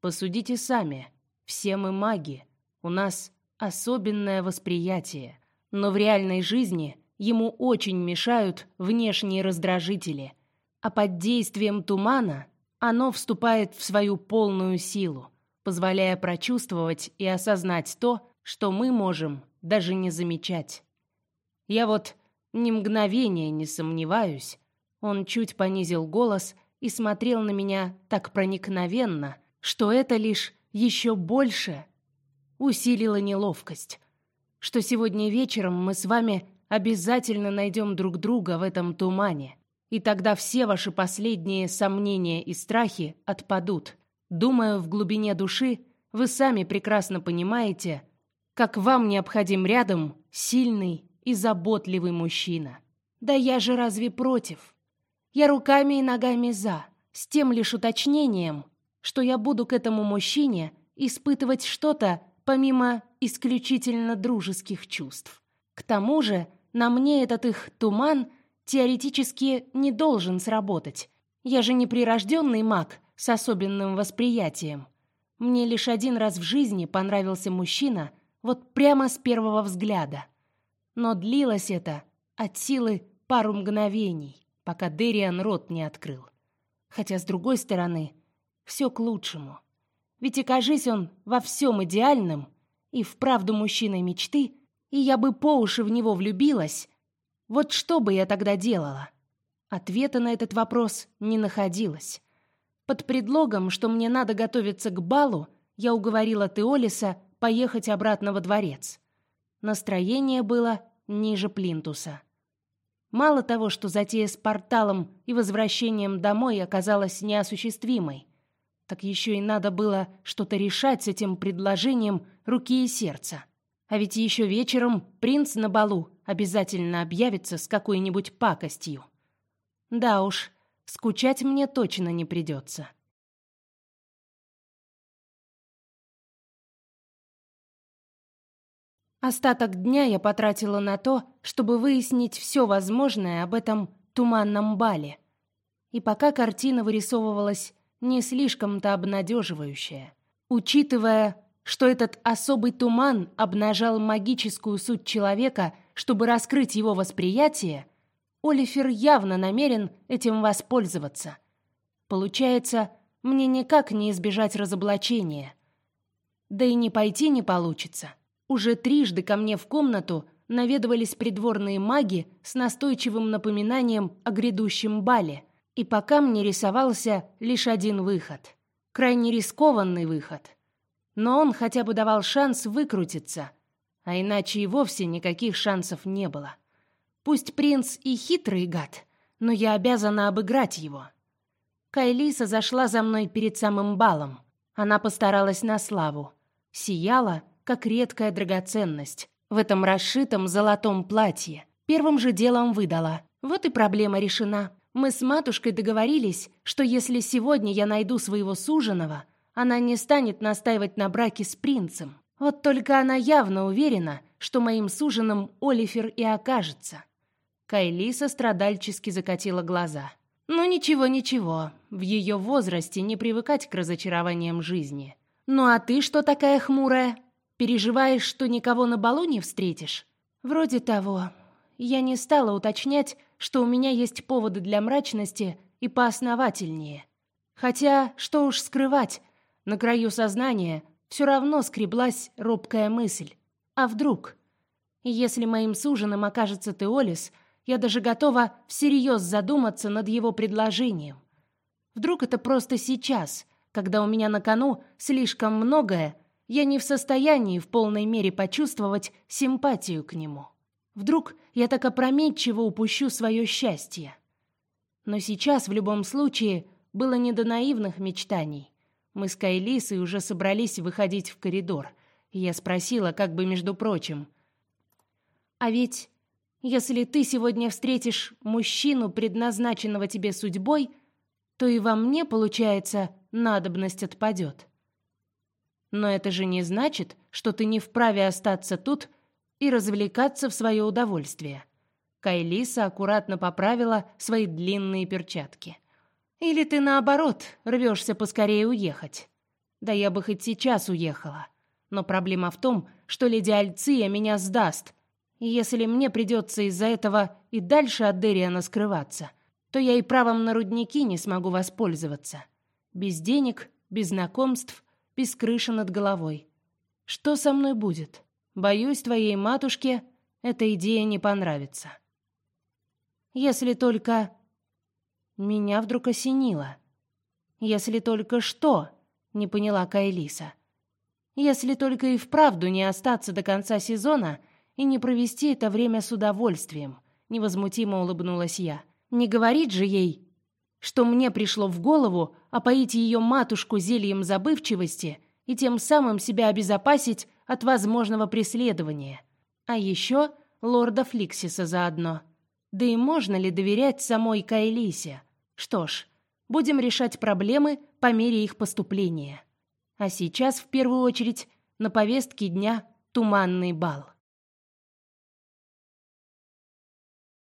Посудите сами. Все мы маги. У нас особенное восприятие. Но в реальной жизни ему очень мешают внешние раздражители. А под действием тумана оно вступает в свою полную силу, позволяя прочувствовать и осознать то, что мы можем даже не замечать. Я вот ни мгновения не сомневаюсь. Он чуть понизил голос и смотрел на меня так проникновенно, что это лишь еще больше усилило неловкость. Что сегодня вечером мы с вами обязательно найдем друг друга в этом тумане, и тогда все ваши последние сомнения и страхи отпадут. Думаю, в глубине души вы сами прекрасно понимаете, как вам необходим рядом сильный и заботливый мужчина. Да я же разве против? Я руками и ногами за, с тем лишь уточнением, что я буду к этому мужчине испытывать что-то помимо исключительно дружеских чувств. К тому же, на мне этот их туман теоретически не должен сработать. Я же не прирожденный маг с особенным восприятием. Мне лишь один раз в жизни понравился мужчина, вот прямо с первого взгляда. Но длилось это от силы пару мгновений, пока Дериан рот не открыл. Хотя, с другой стороны, все к лучшему. Ведь окажись он во всем идеальным и вправду мужчиной мечты, и я бы по уши в него влюбилась, вот что бы я тогда делала? Ответа на этот вопрос не находилось. Под предлогом, что мне надо готовиться к балу, я уговорила Теолиса поехать обратно во дворец. Настроение было ниже плинтуса. Мало того, что затея с порталом и возвращением домой оказалась неосуществимой, так еще и надо было что-то решать с этим предложением руки и сердца. А ведь еще вечером принц на балу обязательно объявится с какой-нибудь пакостью. Да уж, скучать мне точно не придется. Остаток дня я потратила на то, чтобы выяснить все возможное об этом туманном бале. И пока картина вырисовывалась не слишком-то обнадеживающая. Учитывая, что этот особый туман обнажал магическую суть человека, чтобы раскрыть его восприятие, Олифер явно намерен этим воспользоваться. Получается, мне никак не избежать разоблачения. Да и не пойти не получится. Уже трижды ко мне в комнату наведывались придворные маги с настойчивым напоминанием о грядущем бале – и пока мне рисовался лишь один выход. Крайне рискованный выход. Но он хотя бы давал шанс выкрутиться, а иначе и вовсе никаких шансов не было. Пусть принц и хитрый гад, но я обязана обыграть его. Кайлиса зашла за мной перед самым балом. Она постаралась на славу. Сияла, как редкая драгоценность, в этом расшитом золотом платье. Первым же делом выдала. Вот и проблема решена. Мы с матушкой договорились, что если сегодня я найду своего суженого, она не станет настаивать на браке с принцем. Вот только она явно уверена, что моим суженым Олифер и окажется. Кайлиса страдальчески закатила глаза. Ну ничего, ничего. В ее возрасте не привыкать к разочарованиям жизни. Ну а ты что такая хмурая? Переживаешь, что никого на балу не встретишь? Вроде того. Я не стала уточнять, что у меня есть поводы для мрачности и поосновательнее. Хотя, что уж скрывать, на краю сознания все равно скреблась робкая мысль. А вдруг? Если моим суженым окажется Теолис, я даже готова всерьез задуматься над его предложением. Вдруг это просто сейчас, когда у меня на кону слишком многое, я не в состоянии в полной мере почувствовать симпатию к нему. Вдруг я так опрометчиво упущу свое счастье. Но сейчас в любом случае было не до наивных мечтаний. Мы с Кайлисой уже собрались выходить в коридор. Я спросила, как бы между прочим: "А ведь если ты сегодня встретишь мужчину, предназначенного тебе судьбой, то и во мне, получается, надобность отпадет. Но это же не значит, что ты не вправе остаться тут и развлекаться в свое удовольствие. Кайлиса аккуратно поправила свои длинные перчатки. Или ты наоборот рвешься поскорее уехать? Да я бы хоть сейчас уехала. Но проблема в том, что леди Альция меня сдаст. И если мне придется из-за этого и дальше от Дериана скрываться, то я и правом на рудники не смогу воспользоваться. Без денег, без знакомств, без крыши над головой. Что со мной будет? Боюсь, твоей матушке эта идея не понравится. Если только... Меня вдруг осенило. Если только что, не поняла Кайлиса. Если только и вправду не остаться до конца сезона и не провести это время с удовольствием, невозмутимо улыбнулась я. Не говорить же ей, что мне пришло в голову опоить ее матушку зельем забывчивости и тем самым себя обезопасить от возможного преследования. А еще лорда Фликсиса заодно. Да и можно ли доверять самой Кайлисе? Что ж, будем решать проблемы по мере их поступления. А сейчас в первую очередь на повестке дня туманный бал.